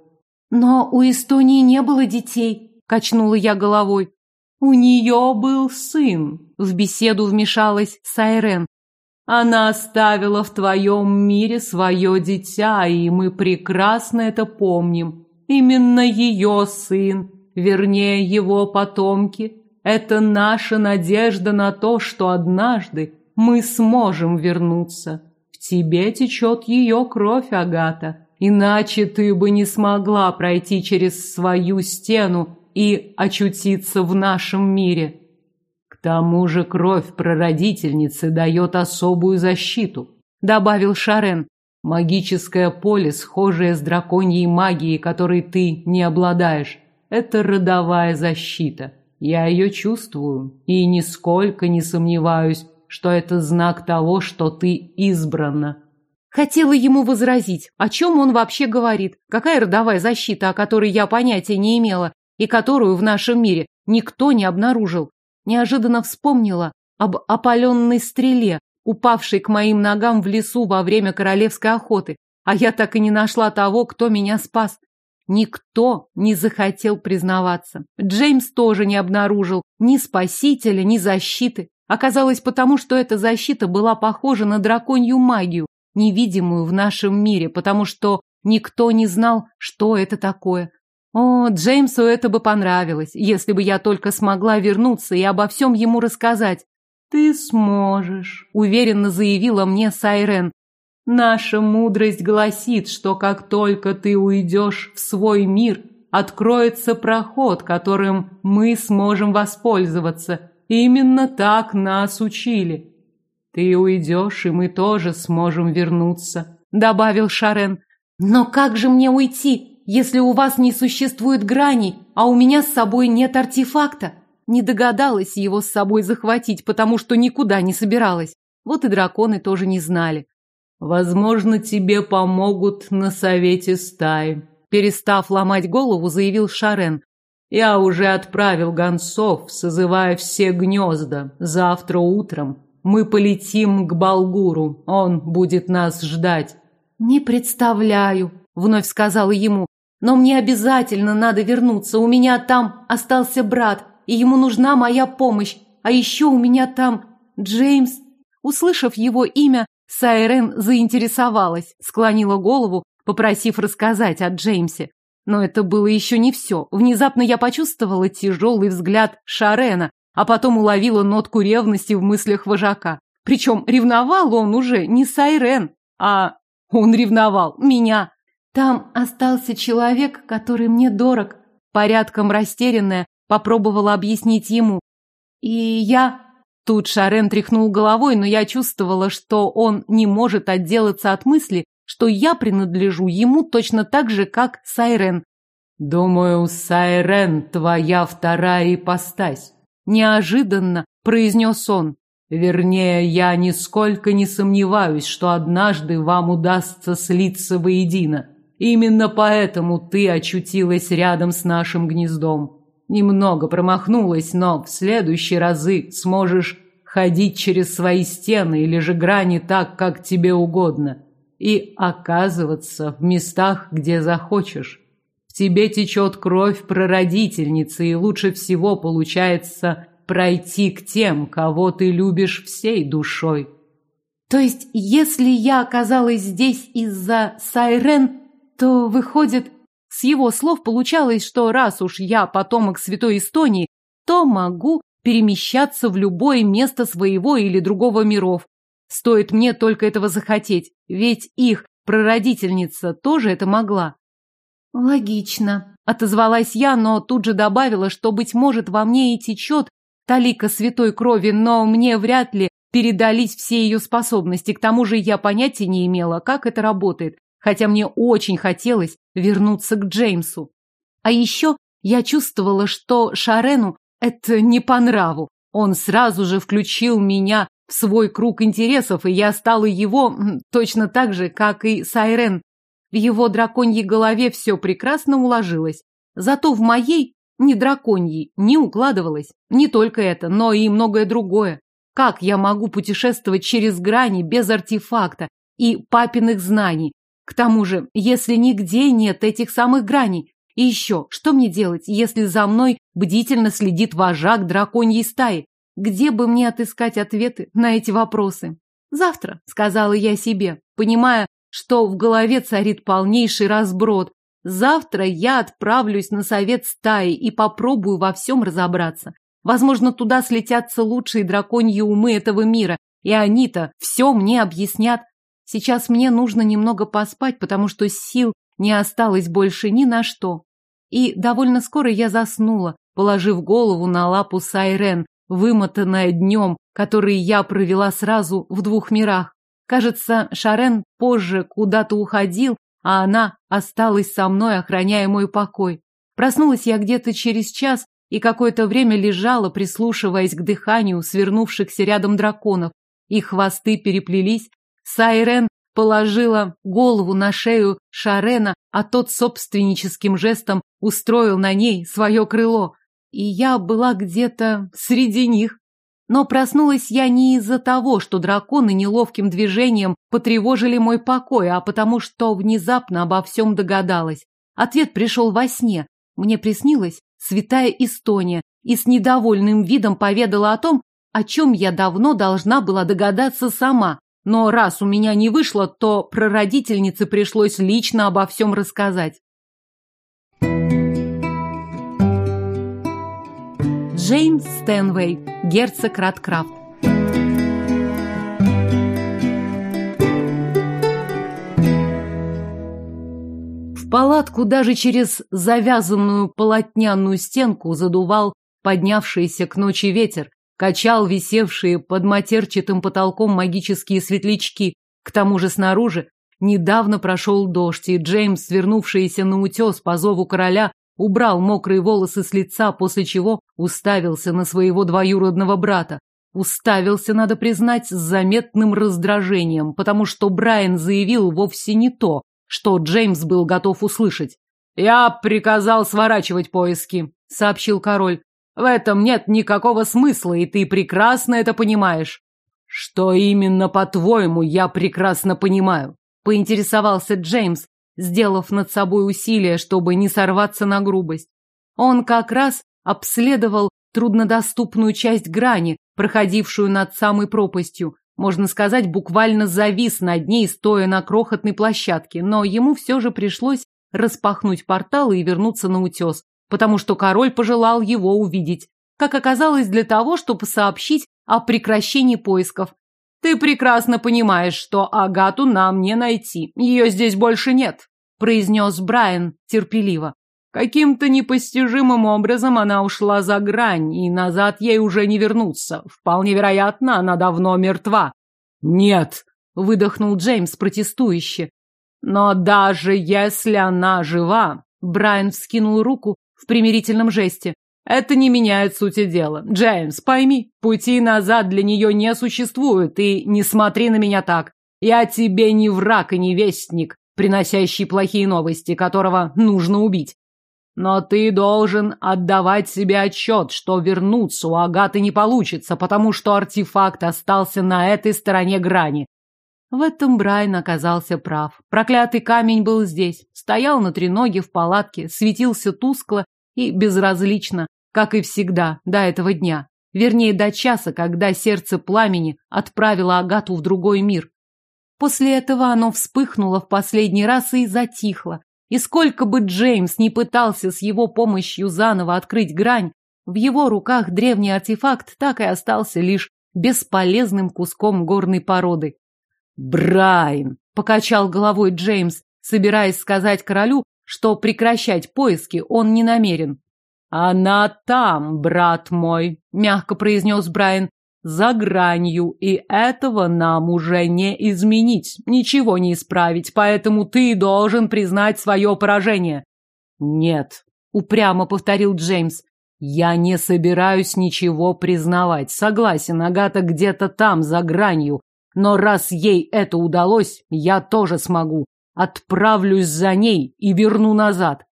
Но у Эстонии не было детей, качнула я головой. У нее был сын. В беседу вмешалась Сайрен. Она оставила в твоем мире свое дитя, и мы прекрасно это помним. Именно ее сын, вернее, его потомки, это наша надежда на то, что однажды мы сможем вернуться. В тебе течет ее кровь, Агата, иначе ты бы не смогла пройти через свою стену и очутиться в нашем мире тому же кровь прародительницы дает особую защиту, добавил Шарен. Магическое поле, схожее с драконьей магией, которой ты не обладаешь, это родовая защита. Я ее чувствую и нисколько не сомневаюсь, что это знак того, что ты избрана. Хотела ему возразить, о чем он вообще говорит, какая родовая защита, о которой я понятия не имела и которую в нашем мире никто не обнаружил неожиданно вспомнила об опаленной стреле, упавшей к моим ногам в лесу во время королевской охоты, а я так и не нашла того, кто меня спас. Никто не захотел признаваться. Джеймс тоже не обнаружил ни спасителя, ни защиты. Оказалось потому, что эта защита была похожа на драконью магию, невидимую в нашем мире, потому что никто не знал, что это такое. О, Джеймсу это бы понравилось, если бы я только смогла вернуться и обо всем ему рассказать. Ты сможешь, уверенно заявила мне Сайрен. Наша мудрость гласит, что как только ты уйдешь в свой мир, откроется проход, которым мы сможем воспользоваться. Именно так нас учили. Ты уйдешь, и мы тоже сможем вернуться, добавил Шарен. Но как же мне уйти, если у вас не существует граней, а у меня с собой нет артефакта? Не догадалась его с собой захватить, потому что никуда не собиралась. Вот и драконы тоже не знали. Возможно, тебе помогут на совете стаи. Перестав ломать голову, заявил Шарен. Я уже отправил гонцов, созывая все гнезда. Завтра утром мы полетим к Балгуру. Он будет нас ждать. Не представляю, вновь сказала ему. Но мне обязательно надо вернуться. У меня там остался брат, и ему нужна моя помощь. А еще у меня там Джеймс. Услышав его имя, Сайрен заинтересовалась, склонила голову, попросив рассказать о Джеймсе. Но это было еще не все. Внезапно я почувствовала тяжелый взгляд Шарена, а потом уловила нотку ревности в мыслях вожака. Причем ревновал он уже не Сайрен, а он ревновал меня. Там остался человек, который мне дорог. Порядком растерянная, попробовала объяснить ему. И я... Тут Шарен тряхнул головой, но я чувствовала, что он не может отделаться от мысли, что я принадлежу ему точно так же, как Сайрен. «Думаю, Сайрен твоя вторая ипостась», — неожиданно произнес он. «Вернее, я нисколько не сомневаюсь, что однажды вам удастся слиться воедино. Именно поэтому ты очутилась рядом с нашим гнездом. Немного промахнулась, но в следующие разы сможешь ходить через свои стены или же грани так, как тебе угодно и оказываться в местах, где захочешь. В тебе течет кровь прародительницы, и лучше всего получается пройти к тем, кого ты любишь всей душой. То есть, если я оказалась здесь из-за Сайрен, то, выходит, с его слов получалось, что раз уж я потомок Святой Эстонии, то могу перемещаться в любое место своего или другого миров, Стоит мне только этого захотеть, ведь их прародительница тоже это могла. Логично, отозвалась я, но тут же добавила, что, быть может, во мне и течет талика святой крови, но мне вряд ли передались все ее способности. К тому же я понятия не имела, как это работает, хотя мне очень хотелось вернуться к Джеймсу. А еще я чувствовала, что Шарену это не по нраву. Он сразу же включил меня в свой круг интересов, и я стала его точно так же, как и Сайрен. В его драконьей голове все прекрасно уложилось. Зато в моей, не драконьей, не укладывалось. Не только это, но и многое другое. Как я могу путешествовать через грани без артефакта и папиных знаний? К тому же, если нигде нет этих самых граней. И еще, что мне делать, если за мной бдительно следит вожак драконьей стаи? Где бы мне отыскать ответы на эти вопросы? Завтра, сказала я себе, понимая, что в голове царит полнейший разброд. Завтра я отправлюсь на совет стаи и попробую во всем разобраться. Возможно, туда слетятся лучшие драконьи умы этого мира, и они-то все мне объяснят. Сейчас мне нужно немного поспать, потому что сил не осталось больше ни на что. И довольно скоро я заснула, положив голову на лапу Сайрен, вымотанная днем, который я провела сразу в двух мирах. Кажется, Шарен позже куда-то уходил, а она осталась со мной, охраняя мой покой. Проснулась я где-то через час и какое-то время лежала, прислушиваясь к дыханию свернувшихся рядом драконов. Их хвосты переплелись. Сайрен положила голову на шею Шарена, а тот собственническим жестом устроил на ней свое крыло и я была где-то среди них. Но проснулась я не из-за того, что драконы неловким движением потревожили мой покой, а потому что внезапно обо всем догадалась. Ответ пришел во сне. Мне приснилась святая Эстония и с недовольным видом поведала о том, о чем я давно должна была догадаться сама. Но раз у меня не вышло, то прародительнице пришлось лично обо всем рассказать. Джеймс Стэнвей, герцог Радкрафт. В палатку даже через завязанную полотняную стенку задувал поднявшийся к ночи ветер, качал висевшие под матерчатым потолком магические светлячки. К тому же снаружи недавно прошел дождь, и Джеймс, свернувшийся на утес по зову короля, убрал мокрые волосы с лица, после чего уставился на своего двоюродного брата. Уставился, надо признать, с заметным раздражением, потому что Брайан заявил вовсе не то, что Джеймс был готов услышать. «Я приказал сворачивать поиски», — сообщил король. «В этом нет никакого смысла, и ты прекрасно это понимаешь». «Что именно, по-твоему, я прекрасно понимаю?» — поинтересовался Джеймс, сделав над собой усилие, чтобы не сорваться на грубость. Он как раз обследовал труднодоступную часть грани, проходившую над самой пропастью. Можно сказать, буквально завис над ней, стоя на крохотной площадке, но ему все же пришлось распахнуть портал и вернуться на утес, потому что король пожелал его увидеть. Как оказалось, для того, чтобы сообщить о прекращении поисков. Ты прекрасно понимаешь, что Агату нам не найти. Ее здесь больше нет, произнес Брайан терпеливо. Каким-то непостижимым образом она ушла за грань, и назад ей уже не вернуться. Вполне вероятно, она давно мертва. Нет, выдохнул Джеймс протестующе. Но даже если она жива, Брайан вскинул руку в примирительном жесте. Это не меняет сути дела. Джеймс, пойми, пути назад для нее не существует, и не смотри на меня так. Я тебе не враг и не вестник, приносящий плохие новости, которого нужно убить. Но ты должен отдавать себе отчет, что вернуться у Агаты не получится, потому что артефакт остался на этой стороне грани. В этом Брайан оказался прав. Проклятый камень был здесь, стоял на треноге в палатке, светился тускло и безразлично, как и всегда до этого дня. Вернее, до часа, когда сердце пламени отправило Агату в другой мир. После этого оно вспыхнуло в последний раз и затихло, и сколько бы Джеймс не пытался с его помощью заново открыть грань, в его руках древний артефакт так и остался лишь бесполезным куском горной породы. «Брайн!» — покачал головой Джеймс, собираясь сказать королю, что прекращать поиски он не намерен. «Она там, брат мой», — мягко произнес Брайан, — «за гранью, и этого нам уже не изменить, ничего не исправить, поэтому ты должен признать свое поражение». «Нет», — упрямо повторил Джеймс, — «я не собираюсь ничего признавать. Согласен, Агата где-то там, за гранью, но раз ей это удалось, я тоже смогу. Отправлюсь за ней и верну назад.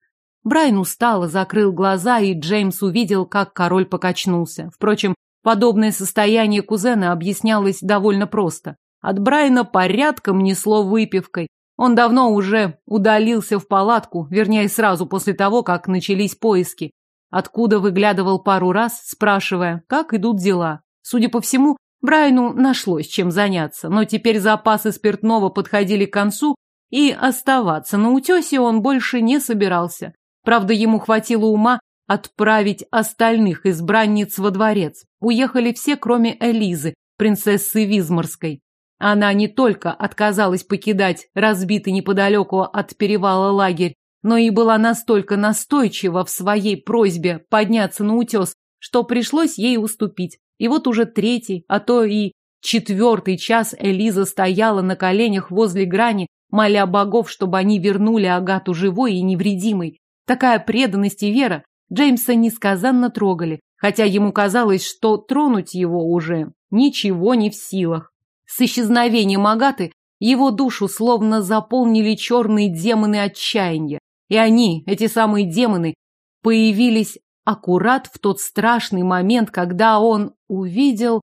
Брайан устало закрыл глаза, и Джеймс увидел, как король покачнулся. Впрочем, подобное состояние кузена объяснялось довольно просто. От Брайана порядком несло выпивкой. Он давно уже удалился в палатку, вернее, сразу после того, как начались поиски. Откуда выглядывал пару раз, спрашивая, как идут дела. Судя по всему, Брайану нашлось чем заняться, но теперь запасы спиртного подходили к концу, и оставаться на утесе он больше не собирался. Правда, ему хватило ума отправить остальных избранниц во дворец. Уехали все, кроме Элизы, принцессы Визморской. Она не только отказалась покидать разбитый неподалеку от перевала лагерь, но и была настолько настойчива в своей просьбе подняться на утес, что пришлось ей уступить. И вот уже третий, а то и четвертый час Элиза стояла на коленях возле грани, моля богов, чтобы они вернули Агату живой и невредимой. Такая преданность и вера Джеймса несказанно трогали, хотя ему казалось, что тронуть его уже ничего не в силах. С исчезновением Агаты его душу словно заполнили черные демоны отчаяния. И они, эти самые демоны, появились аккурат в тот страшный момент, когда он увидел,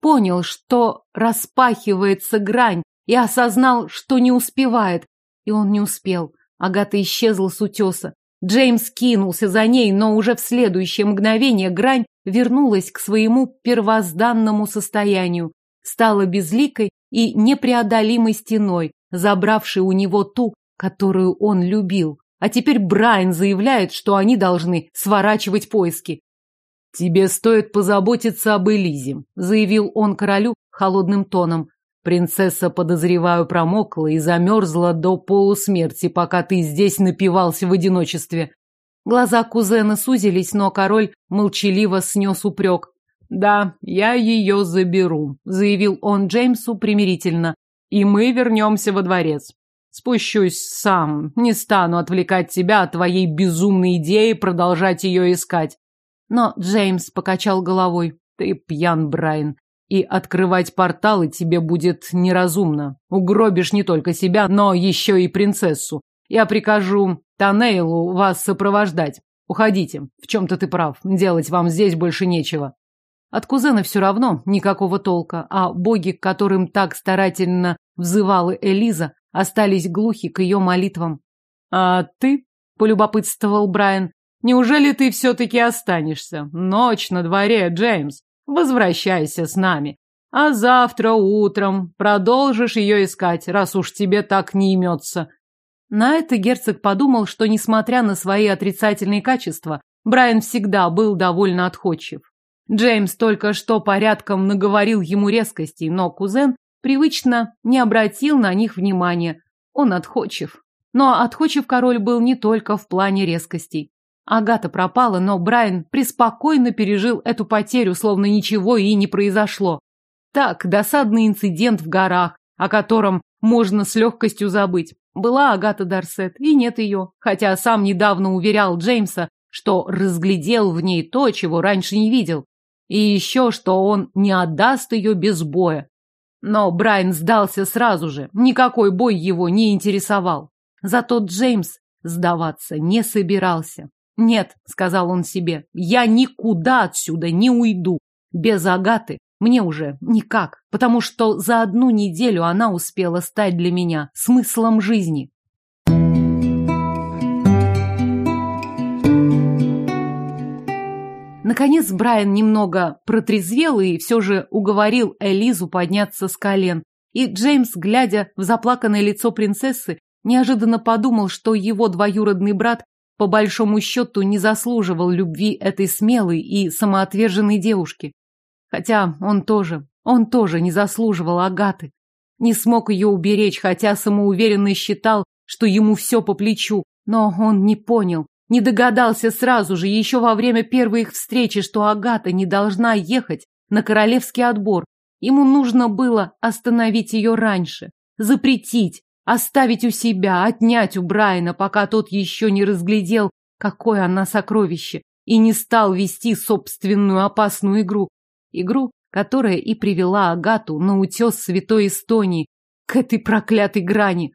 понял, что распахивается грань, и осознал, что не успевает. И он не успел. Агата исчезла с утеса. Джеймс кинулся за ней, но уже в следующее мгновение грань вернулась к своему первозданному состоянию, стала безликой и непреодолимой стеной, забравшей у него ту, которую он любил. А теперь Брайан заявляет, что они должны сворачивать поиски. «Тебе стоит позаботиться об Элизе», — заявил он королю холодным тоном. Принцесса, подозреваю, промокла и замерзла до полусмерти, пока ты здесь напивался в одиночестве. Глаза кузена сузились, но король молчаливо снес упрек. «Да, я ее заберу», — заявил он Джеймсу примирительно. и мы вернемся во дворец. Спущусь сам, не стану отвлекать тебя от твоей безумной идеи продолжать ее искать. Но Джеймс покачал головой. Ты пьян, Брайан, и открывать порталы тебе будет неразумно. Угробишь не только себя, но еще и принцессу. Я прикажу Танейлу вас сопровождать. Уходите. В чем-то ты прав. Делать вам здесь больше нечего. От кузена все равно никакого толка, а боги, к которым так старательно взывала Элиза, остались глухи к ее молитвам. «А ты?» — полюбопытствовал Брайан. «Неужели ты все-таки останешься? Ночь на дворе, Джеймс. Возвращайся с нами. А завтра утром продолжишь ее искать, раз уж тебе так не имется». На это герцог подумал, что, несмотря на свои отрицательные качества, Брайан всегда был довольно отходчив. Джеймс только что порядком наговорил ему резкостей, но кузен привычно не обратил на них внимания. Он отходчив. Но отходчив король был не только в плане резкостей. Агата пропала, но Брайан преспокойно пережил эту потерю, словно ничего и не произошло. Так, досадный инцидент в горах, о котором можно с легкостью забыть. Была Агата Дарсет, и нет ее, хотя сам недавно уверял Джеймса, что разглядел в ней то, чего раньше не видел. И еще, что он не отдаст ее без боя. Но Брайан сдался сразу же, никакой бой его не интересовал. Зато Джеймс сдаваться не собирался. «Нет», — сказал он себе, — «я никуда отсюда не уйду. Без Агаты мне уже никак, потому что за одну неделю она успела стать для меня смыслом жизни». Наконец Брайан немного протрезвел и все же уговорил Элизу подняться с колен. И Джеймс, глядя в заплаканное лицо принцессы, неожиданно подумал, что его двоюродный брат по большому счету не заслуживал любви этой смелой и самоотверженной девушки. Хотя он тоже, он тоже не заслуживал Агаты. Не смог ее уберечь, хотя самоуверенно считал, что ему все по плечу, но он не понял, не догадался сразу же, еще во время первой их встречи, что Агата не должна ехать на королевский отбор. Ему нужно было остановить ее раньше, запретить, оставить у себя, отнять у Брайана, пока тот еще не разглядел, какое она сокровище, и не стал вести собственную опасную игру. Игру, которая и привела Агату на утес святой Эстонии, к этой проклятой грани.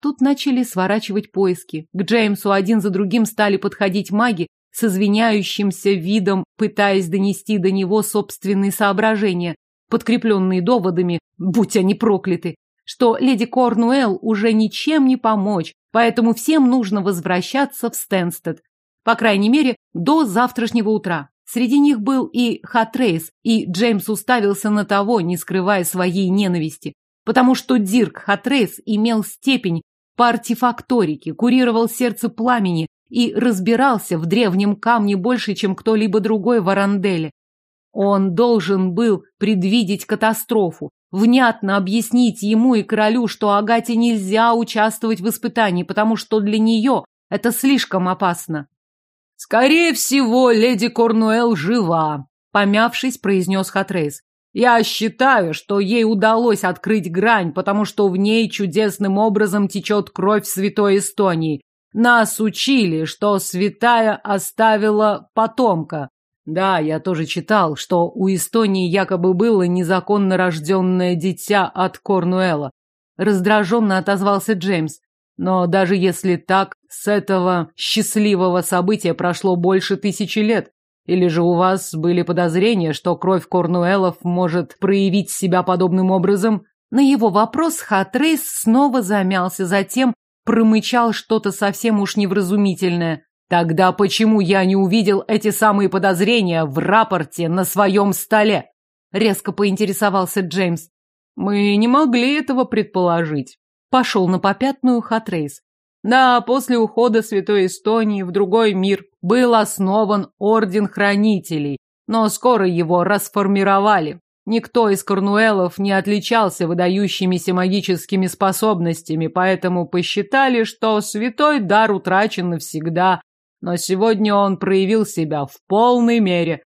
Тут начали сворачивать поиски. К Джеймсу один за другим стали подходить маги с извиняющимся видом, пытаясь донести до него собственные соображения, подкрепленные доводами, будь они прокляты, что леди Корнуэлл уже ничем не помочь, поэтому всем нужно возвращаться в Стэнстед. По крайней мере, до завтрашнего утра. Среди них был и Хатрейс, и Джеймс уставился на того, не скрывая своей ненависти потому что Дирк Хатрейс имел степень по артефакторике, курировал сердце пламени и разбирался в древнем камне больше, чем кто-либо другой в Аранделе. Он должен был предвидеть катастрофу, внятно объяснить ему и королю, что Агате нельзя участвовать в испытании, потому что для нее это слишком опасно. «Скорее всего, леди Корнуэлл жива», — помявшись, произнес Хатрейс. Я считаю, что ей удалось открыть грань, потому что в ней чудесным образом течет кровь святой Эстонии. Нас учили, что святая оставила потомка. Да, я тоже читал, что у Эстонии якобы было незаконно рожденное дитя от Корнуэла. Раздраженно отозвался Джеймс. Но даже если так, с этого счастливого события прошло больше тысячи лет. Или же у вас были подозрения, что кровь Корнуэлов может проявить себя подобным образом? На его вопрос Хатрейс снова замялся, затем промычал что-то совсем уж невразумительное. Тогда почему я не увидел эти самые подозрения в рапорте на своем столе? Резко поинтересовался Джеймс. Мы не могли этого предположить. Пошел на попятную Хатрейс. Да, после ухода Святой Эстонии в другой мир был основан Орден Хранителей, но скоро его расформировали. Никто из Корнуэлов не отличался выдающимися магическими способностями, поэтому посчитали, что святой дар утрачен навсегда, но сегодня он проявил себя в полной мере.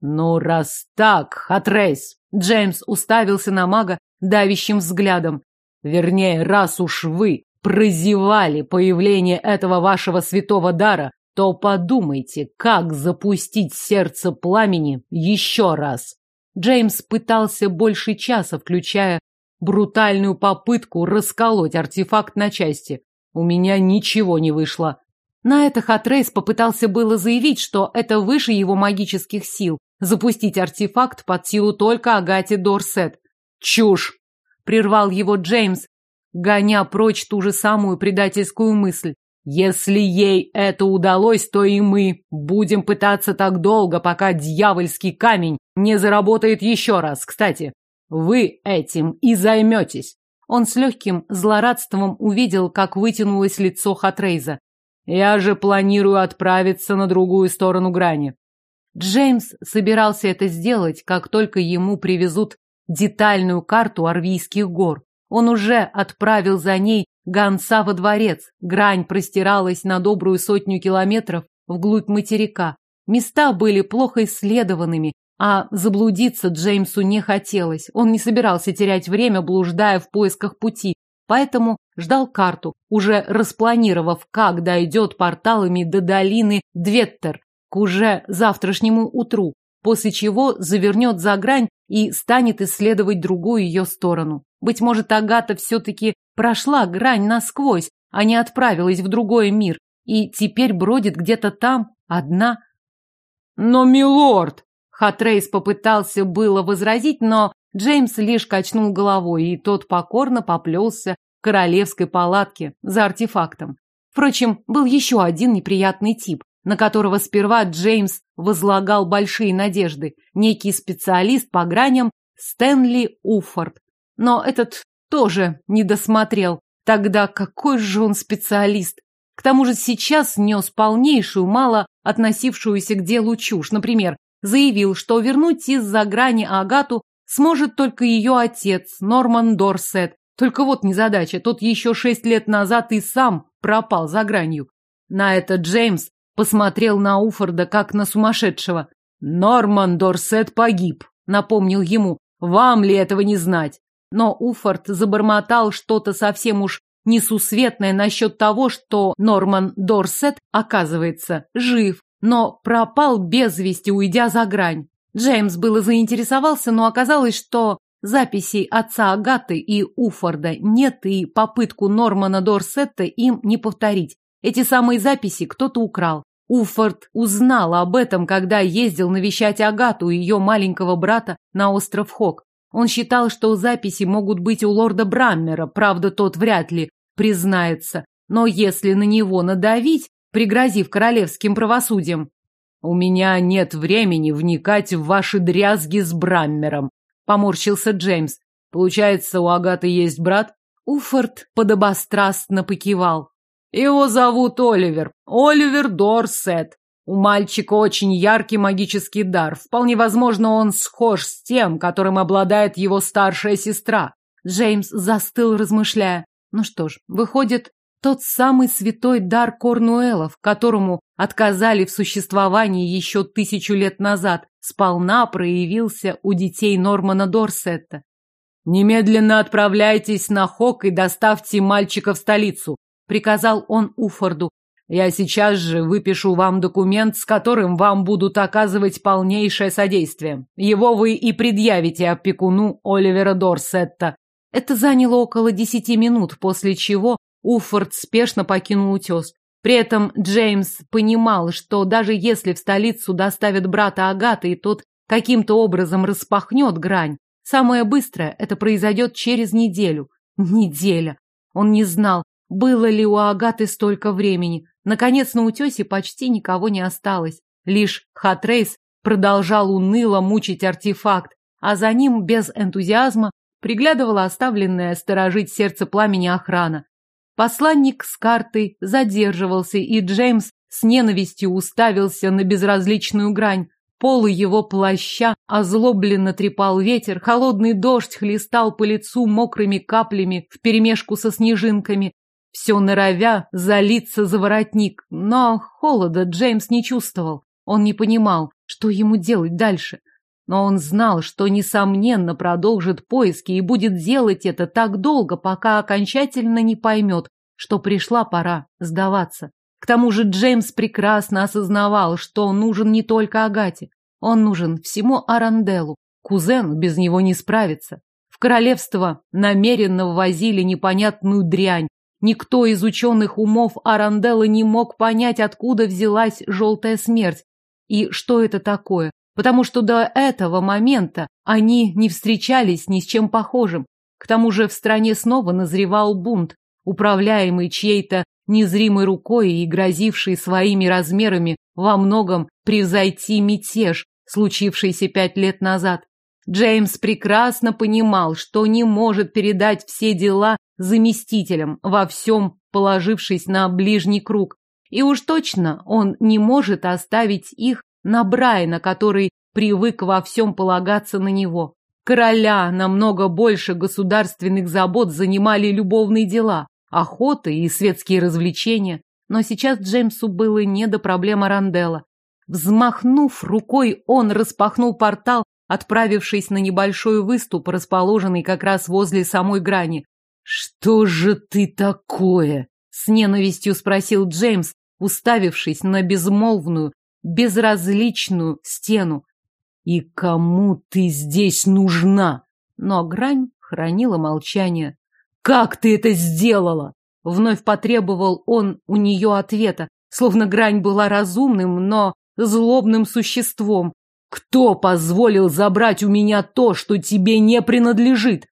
Ну, раз так, Хатрейс, Джеймс уставился на мага давящим взглядом. Вернее, раз уж вы прозевали появление этого вашего святого дара, то подумайте, как запустить сердце пламени еще раз. Джеймс пытался больше часа, включая брутальную попытку расколоть артефакт на части. У меня ничего не вышло. На это Хатрейс попытался было заявить, что это выше его магических сил, запустить артефакт под силу только Агате Дорсет. «Чушь!» — прервал его Джеймс, гоня прочь ту же самую предательскую мысль. «Если ей это удалось, то и мы будем пытаться так долго, пока дьявольский камень не заработает еще раз. Кстати, вы этим и займетесь». Он с легким злорадством увидел, как вытянулось лицо Хатрейза. Я же планирую отправиться на другую сторону грани. Джеймс собирался это сделать, как только ему привезут детальную карту Арвийских гор. Он уже отправил за ней гонца во дворец. Грань простиралась на добрую сотню километров вглубь материка. Места были плохо исследованными, а заблудиться Джеймсу не хотелось. Он не собирался терять время, блуждая в поисках пути, поэтому ждал карту, уже распланировав, как дойдет порталами до долины Дветтер к уже завтрашнему утру, после чего завернет за грань и станет исследовать другую ее сторону. Быть может, Агата все-таки прошла грань насквозь, а не отправилась в другой мир, и теперь бродит где-то там, одна. Но, милорд! Хатрейс попытался было возразить, но Джеймс лишь качнул головой, и тот покорно поплелся к королевской палатке за артефактом. Впрочем, был еще один неприятный тип, на которого сперва Джеймс возлагал большие надежды, некий специалист по граням Стэнли Уффорд. Но этот тоже не досмотрел. Тогда какой же он специалист? К тому же сейчас нес полнейшую, мало относившуюся к делу чушь. Например, заявил, что вернуть из-за грани Агату сможет только ее отец, Норман Дорсет. Только вот незадача, тот еще шесть лет назад и сам пропал за гранью. На это Джеймс посмотрел на Уфорда как на сумасшедшего. «Норман Дорсет погиб», — напомнил ему. «Вам ли этого не знать?» Но Уфорд забормотал что-то совсем уж несусветное насчет того, что Норман Дорсет, оказывается, жив, но пропал без вести, уйдя за грань. Джеймс было заинтересовался, но оказалось, что записей отца Агаты и Уфорда нет, и попытку Нормана Дорсетта им не повторить. Эти самые записи кто-то украл. Уфорд узнал об этом, когда ездил навещать Агату и ее маленького брата на остров Хок. Он считал, что записи могут быть у лорда Браммера, правда, тот вряд ли признается. Но если на него надавить, пригрозив королевским правосудием, «У меня нет времени вникать в ваши дрязги с Браммером», — поморщился Джеймс. «Получается, у Агаты есть брат?» Уфорд подобострастно покивал. «Его зовут Оливер. Оливер Дорсет. У мальчика очень яркий магический дар. Вполне возможно, он схож с тем, которым обладает его старшая сестра». Джеймс застыл, размышляя. Ну что ж, выходит, тот самый святой дар Корнуэлов, которому отказали в существовании еще тысячу лет назад, сполна проявился у детей Нормана Дорсетта. «Немедленно отправляйтесь на Хок и доставьте мальчика в столицу», — приказал он Уфорду. «Я сейчас же выпишу вам документ, с которым вам будут оказывать полнейшее содействие. Его вы и предъявите опекуну Оливера Дорсетта». Это заняло около десяти минут, после чего Уффорд спешно покинул утес. При этом Джеймс понимал, что даже если в столицу доставят брата Агаты, и тот каким-то образом распахнет грань, самое быстрое это произойдет через неделю. Неделя. Он не знал, было ли у Агаты столько времени. Наконец на утесе почти никого не осталось. Лишь Хатрейс продолжал уныло мучить артефакт, а за ним без энтузиазма приглядывала оставленная сторожить сердце пламени охрана. Посланник с картой задерживался, и Джеймс с ненавистью уставился на безразличную грань. Полы его плаща озлобленно трепал ветер, холодный дождь хлестал по лицу мокрыми каплями вперемешку со снежинками, все норовя залиться за воротник. Но холода Джеймс не чувствовал. Он не понимал, что ему делать дальше. Но он знал, что, несомненно, продолжит поиски и будет делать это так долго, пока окончательно не поймет, что пришла пора сдаваться. К тому же Джеймс прекрасно осознавал, что он нужен не только Агате. Он нужен всему Аранделу. Кузен без него не справится. В королевство намеренно ввозили непонятную дрянь. Никто из ученых умов Аранделла не мог понять, откуда взялась желтая смерть. И что это такое? Потому что до этого момента они не встречались ни с чем похожим. К тому же в стране снова назревал бунт, управляемый чьей-то незримой рукой и грозивший своими размерами во многом превзойти мятеж, случившийся пять лет назад. Джеймс прекрасно понимал, что не может передать все дела заместителям, во всем положившись на ближний круг. И уж точно он не может оставить их на Брайана, который привык во всем полагаться на него. Короля намного больше государственных забот занимали любовные дела, охоты и светские развлечения. Но сейчас Джеймсу было не до проблем Аранделла. Взмахнув рукой, он распахнул портал, отправившись на небольшой выступ, расположенный как раз возле самой грани. «Что же ты такое?» — с ненавистью спросил Джеймс, уставившись на безмолвную, безразличную стену. «И кому ты здесь нужна?» Но грань хранила молчание. «Как ты это сделала?» Вновь потребовал он у нее ответа, словно грань была разумным, но злобным существом. «Кто позволил забрать у меня то, что тебе не принадлежит?»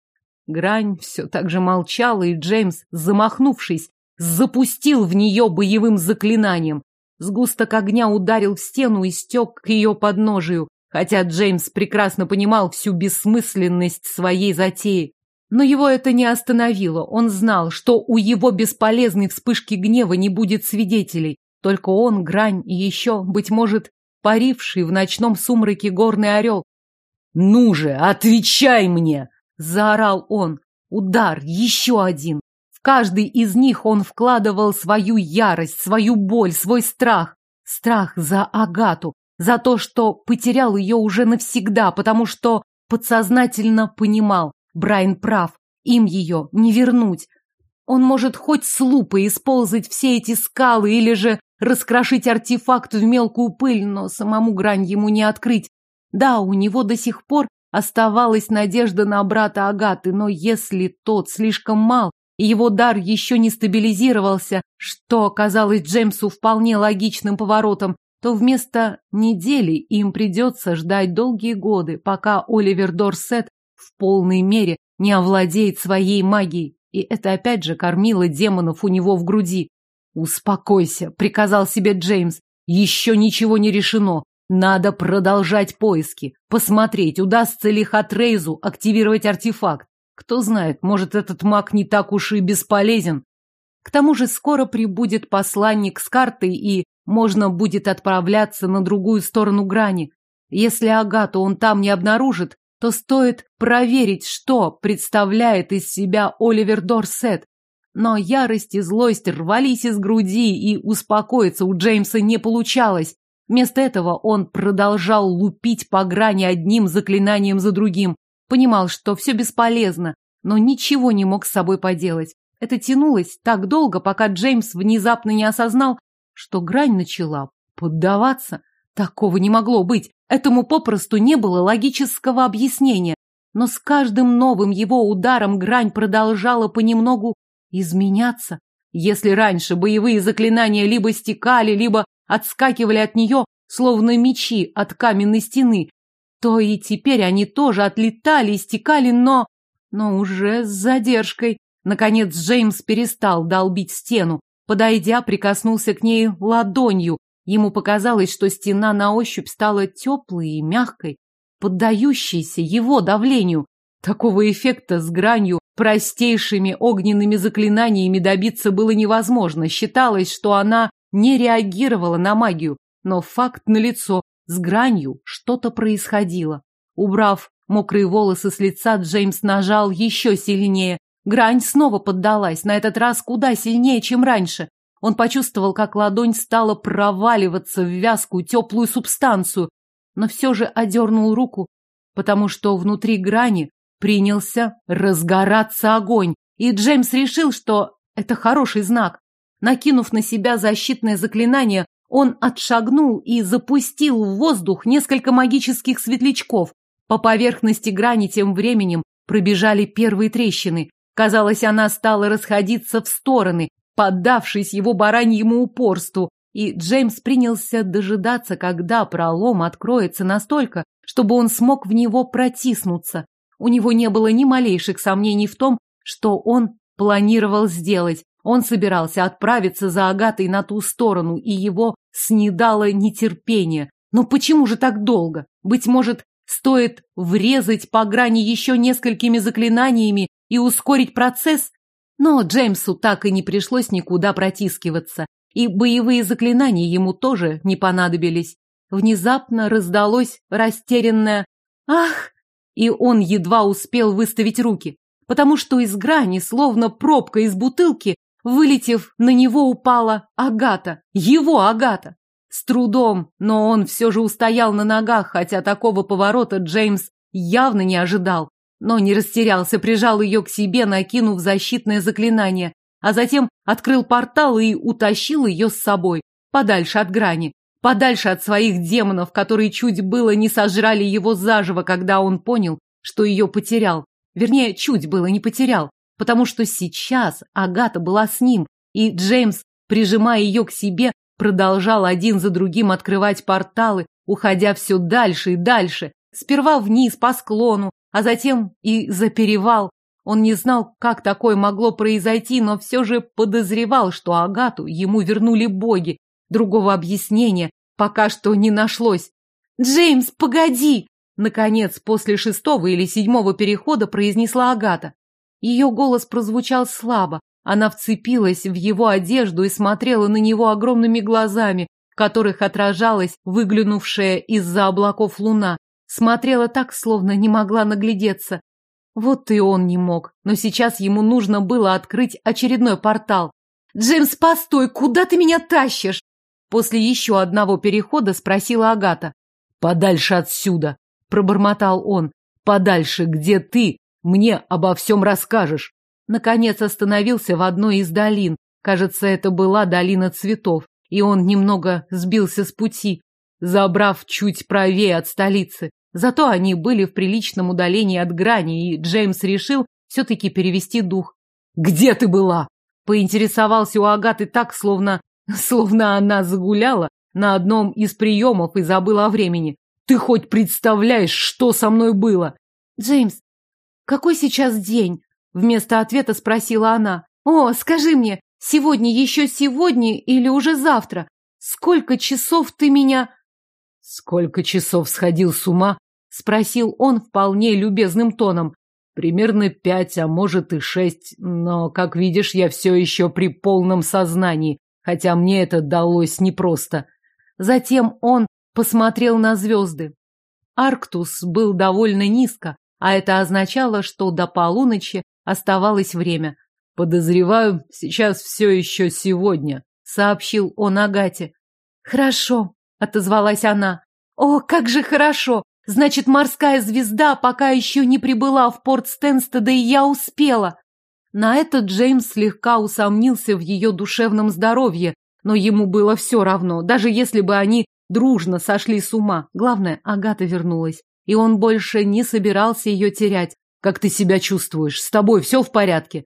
Грань все так же молчала, и Джеймс, замахнувшись, запустил в нее боевым заклинанием. Сгусток огня ударил в стену и стек к ее подножию, хотя Джеймс прекрасно понимал всю бессмысленность своей затеи. Но его это не остановило. Он знал, что у его бесполезной вспышки гнева не будет свидетелей. Только он, Грань и еще, быть может, паривший в ночном сумраке горный орел. «Ну же, отвечай мне!» — заорал он. Удар, еще один каждый из них он вкладывал свою ярость, свою боль, свой страх. Страх за Агату, за то, что потерял ее уже навсегда, потому что подсознательно понимал, Брайан прав, им ее не вернуть. Он может хоть с лупой исползать все эти скалы или же раскрошить артефакт в мелкую пыль, но самому грань ему не открыть. Да, у него до сих пор оставалась надежда на брата Агаты, но если тот слишком мал, и его дар еще не стабилизировался, что казалось Джеймсу вполне логичным поворотом, то вместо недели им придется ждать долгие годы, пока Оливер Дорсет в полной мере не овладеет своей магией. И это опять же кормило демонов у него в груди. «Успокойся», — приказал себе Джеймс. «Еще ничего не решено. Надо продолжать поиски, посмотреть, удастся ли Хатрейзу активировать артефакт. Кто знает, может, этот маг не так уж и бесполезен. К тому же скоро прибудет посланник с картой, и можно будет отправляться на другую сторону грани. Если Агату он там не обнаружит, то стоит проверить, что представляет из себя Оливер Дорсет. Но ярость и злость рвались из груди, и успокоиться у Джеймса не получалось. Вместо этого он продолжал лупить по грани одним заклинанием за другим. Понимал, что все бесполезно, но ничего не мог с собой поделать. Это тянулось так долго, пока Джеймс внезапно не осознал, что грань начала поддаваться. Такого не могло быть. Этому попросту не было логического объяснения. Но с каждым новым его ударом грань продолжала понемногу изменяться. Если раньше боевые заклинания либо стекали, либо отскакивали от нее, словно мечи от каменной стены, то и теперь они тоже отлетали и стекали, но... Но уже с задержкой. Наконец Джеймс перестал долбить стену. Подойдя, прикоснулся к ней ладонью. Ему показалось, что стена на ощупь стала теплой и мягкой, поддающейся его давлению. Такого эффекта с гранью простейшими огненными заклинаниями добиться было невозможно. Считалось, что она не реагировала на магию. Но факт налицо. С гранью что-то происходило. Убрав мокрые волосы с лица, Джеймс нажал еще сильнее. Грань снова поддалась, на этот раз куда сильнее, чем раньше. Он почувствовал, как ладонь стала проваливаться в вязкую теплую субстанцию, но все же одернул руку потому что внутри грани принялся разгораться огонь, и Джеймс решил, что это хороший знак. Накинув на себя защитное заклинание, он отшагнул и запустил в воздух несколько магических светлячков. По поверхности грани тем временем пробежали первые трещины. Казалось, она стала расходиться в стороны, поддавшись его бараньему упорству, и Джеймс принялся дожидаться, когда пролом откроется настолько, чтобы он смог в него протиснуться. У него не было ни малейших сомнений в том, что он планировал сделать. Он собирался отправиться за Агатой на ту сторону, и его снедало нетерпение. Но почему же так долго? Быть может, стоит врезать по грани еще несколькими заклинаниями и ускорить процесс? Но Джеймсу так и не пришлось никуда протискиваться и боевые заклинания ему тоже не понадобились. Внезапно раздалось растерянное «Ах!» И он едва успел выставить руки, потому что из грани, словно пробка из бутылки, вылетев, на него упала Агата, его Агата. С трудом, но он все же устоял на ногах, хотя такого поворота Джеймс явно не ожидал. Но не растерялся, прижал ее к себе, накинув защитное заклинание а затем открыл портал и утащил ее с собой, подальше от грани, подальше от своих демонов, которые чуть было не сожрали его заживо, когда он понял, что ее потерял. Вернее, чуть было не потерял, потому что сейчас Агата была с ним, и Джеймс, прижимая ее к себе, продолжал один за другим открывать порталы, уходя все дальше и дальше, сперва вниз по склону, а затем и за перевал, он не знал, как такое могло произойти, но все же подозревал, что Агату ему вернули боги. Другого объяснения пока что не нашлось. «Джеймс, погоди!» Наконец, после шестого или седьмого перехода произнесла Агата. Ее голос прозвучал слабо. Она вцепилась в его одежду и смотрела на него огромными глазами, в которых отражалась выглянувшая из-за облаков луна. Смотрела так, словно не могла наглядеться. Вот и он не мог, но сейчас ему нужно было открыть очередной портал. «Джеймс, постой, куда ты меня тащишь?» После еще одного перехода спросила Агата. «Подальше отсюда», — пробормотал он. «Подальше, где ты мне обо всем расскажешь». Наконец остановился в одной из долин. Кажется, это была долина цветов, и он немного сбился с пути, забрав чуть правее от столицы. Зато они были в приличном удалении от грани, и Джеймс решил все-таки перевести дух. «Где ты была?» Поинтересовался у Агаты так, словно... Словно она загуляла на одном из приемов и забыла о времени. «Ты хоть представляешь, что со мной было?» «Джеймс, какой сейчас день?» Вместо ответа спросила она. «О, скажи мне, сегодня еще сегодня или уже завтра? Сколько часов ты меня...» Сколько часов сходил с ума, Спросил он вполне любезным тоном. Примерно пять, а может и шесть, но, как видишь, я все еще при полном сознании, хотя мне это далось непросто. Затем он посмотрел на звезды. Арктус был довольно низко, а это означало, что до полуночи оставалось время. «Подозреваю, сейчас все еще сегодня», — сообщил он Агате. «Хорошо», — отозвалась она. «О, как же хорошо! Значит, морская звезда пока еще не прибыла в порт Стенстеда, и я успела. На это Джеймс слегка усомнился в ее душевном здоровье, но ему было все равно, даже если бы они дружно сошли с ума. Главное, Агата вернулась, и он больше не собирался ее терять. «Как ты себя чувствуешь? С тобой все в порядке?»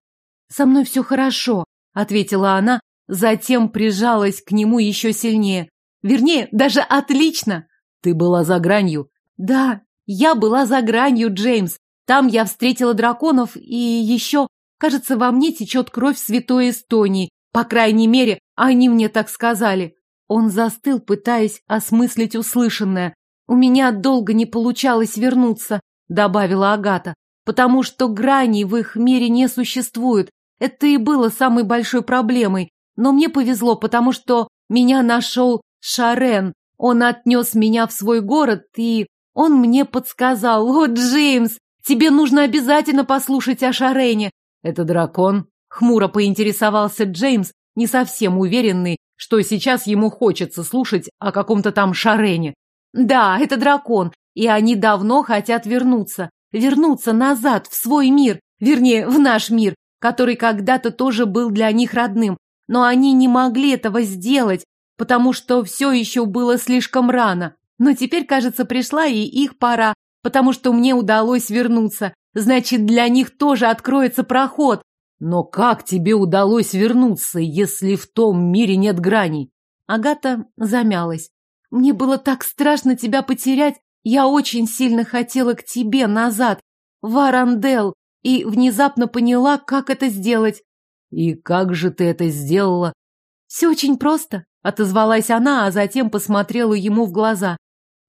«Со мной все хорошо», — ответила она, затем прижалась к нему еще сильнее. «Вернее, даже отлично!» «Ты была за гранью?» Да, я была за гранью, Джеймс. Там я встретила драконов, и еще, кажется, во мне течет кровь святой Эстонии. По крайней мере, они мне так сказали. Он застыл, пытаясь осмыслить услышанное. У меня долго не получалось вернуться, добавила Агата, потому что граней в их мире не существует. Это и было самой большой проблемой. Но мне повезло, потому что меня нашел Шарен. Он отнес меня в свой город и он мне подсказал. «О, Джеймс, тебе нужно обязательно послушать о Шарене». «Это дракон?» Хмуро поинтересовался Джеймс, не совсем уверенный, что сейчас ему хочется слушать о каком-то там Шарене. «Да, это дракон. и они давно хотят вернуться. Вернуться назад, в свой мир, вернее, в наш мир, который когда-то тоже был для них родным. Но они не могли этого сделать, потому что все еще было слишком рано. Но теперь, кажется, пришла и их пора, потому что мне удалось вернуться. Значит, для них тоже откроется проход. Но как тебе удалось вернуться, если в том мире нет граней? Агата замялась. Мне было так страшно тебя потерять. Я очень сильно хотела к тебе назад, в Арандел, и внезапно поняла, как это сделать. И как же ты это сделала? Все очень просто, отозвалась она, а затем посмотрела ему в глаза.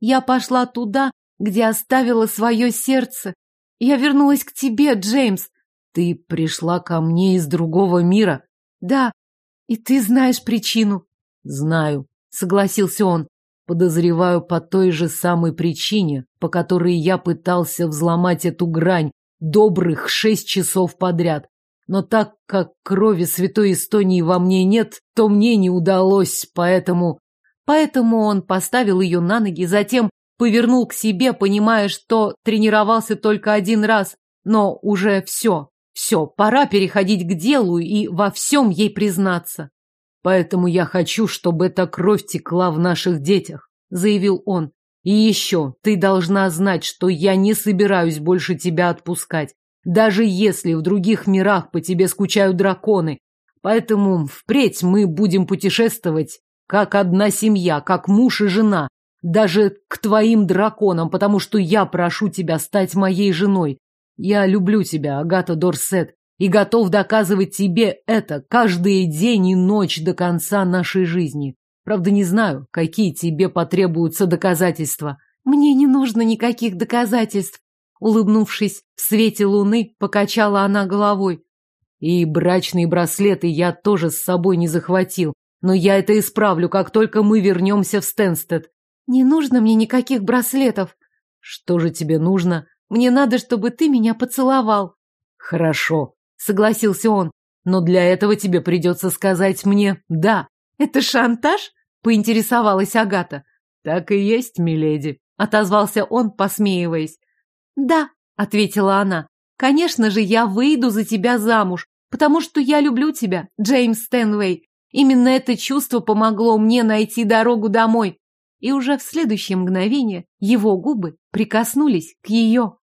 Я пошла туда, где оставила свое сердце. Я вернулась к тебе, Джеймс. Ты пришла ко мне из другого мира? Да. И ты знаешь причину. Знаю, согласился он. Подозреваю по той же самой причине, по которой я пытался взломать эту грань добрых шесть часов подряд. Но так как крови святой Эстонии во мне нет, то мне не удалось, поэтому... Поэтому он поставил ее на ноги, затем повернул к себе, понимая, что тренировался только один раз, но уже все, все, пора переходить к делу и во всем ей признаться. Поэтому я хочу, чтобы эта кровь текла в наших детях, заявил он. И еще, ты должна знать, что я не собираюсь больше тебя отпускать, даже если в других мирах по тебе скучают драконы. Поэтому впредь мы будем путешествовать как одна семья, как муж и жена, даже к твоим драконам, потому что я прошу тебя стать моей женой. Я люблю тебя, Агата Дорсет, и готов доказывать тебе это каждый день и ночь до конца нашей жизни. Правда, не знаю, какие тебе потребуются доказательства. Мне не нужно никаких доказательств. Улыбнувшись в свете луны, покачала она головой. И брачные браслеты я тоже с собой не захватил. Но я это исправлю, как только мы вернемся в Стенстед. Не нужно мне никаких браслетов. Что же тебе нужно? Мне надо, чтобы ты меня поцеловал. Хорошо, согласился он. Но для этого тебе придется сказать мне «да». Это шантаж? Поинтересовалась Агата. Так и есть, миледи, отозвался он, посмеиваясь. Да, ответила она. Конечно же, я выйду за тебя замуж, потому что я люблю тебя, Джеймс Стэнвей. Именно это чувство помогло мне найти дорогу домой. И уже в следующее мгновение его губы прикоснулись к ее.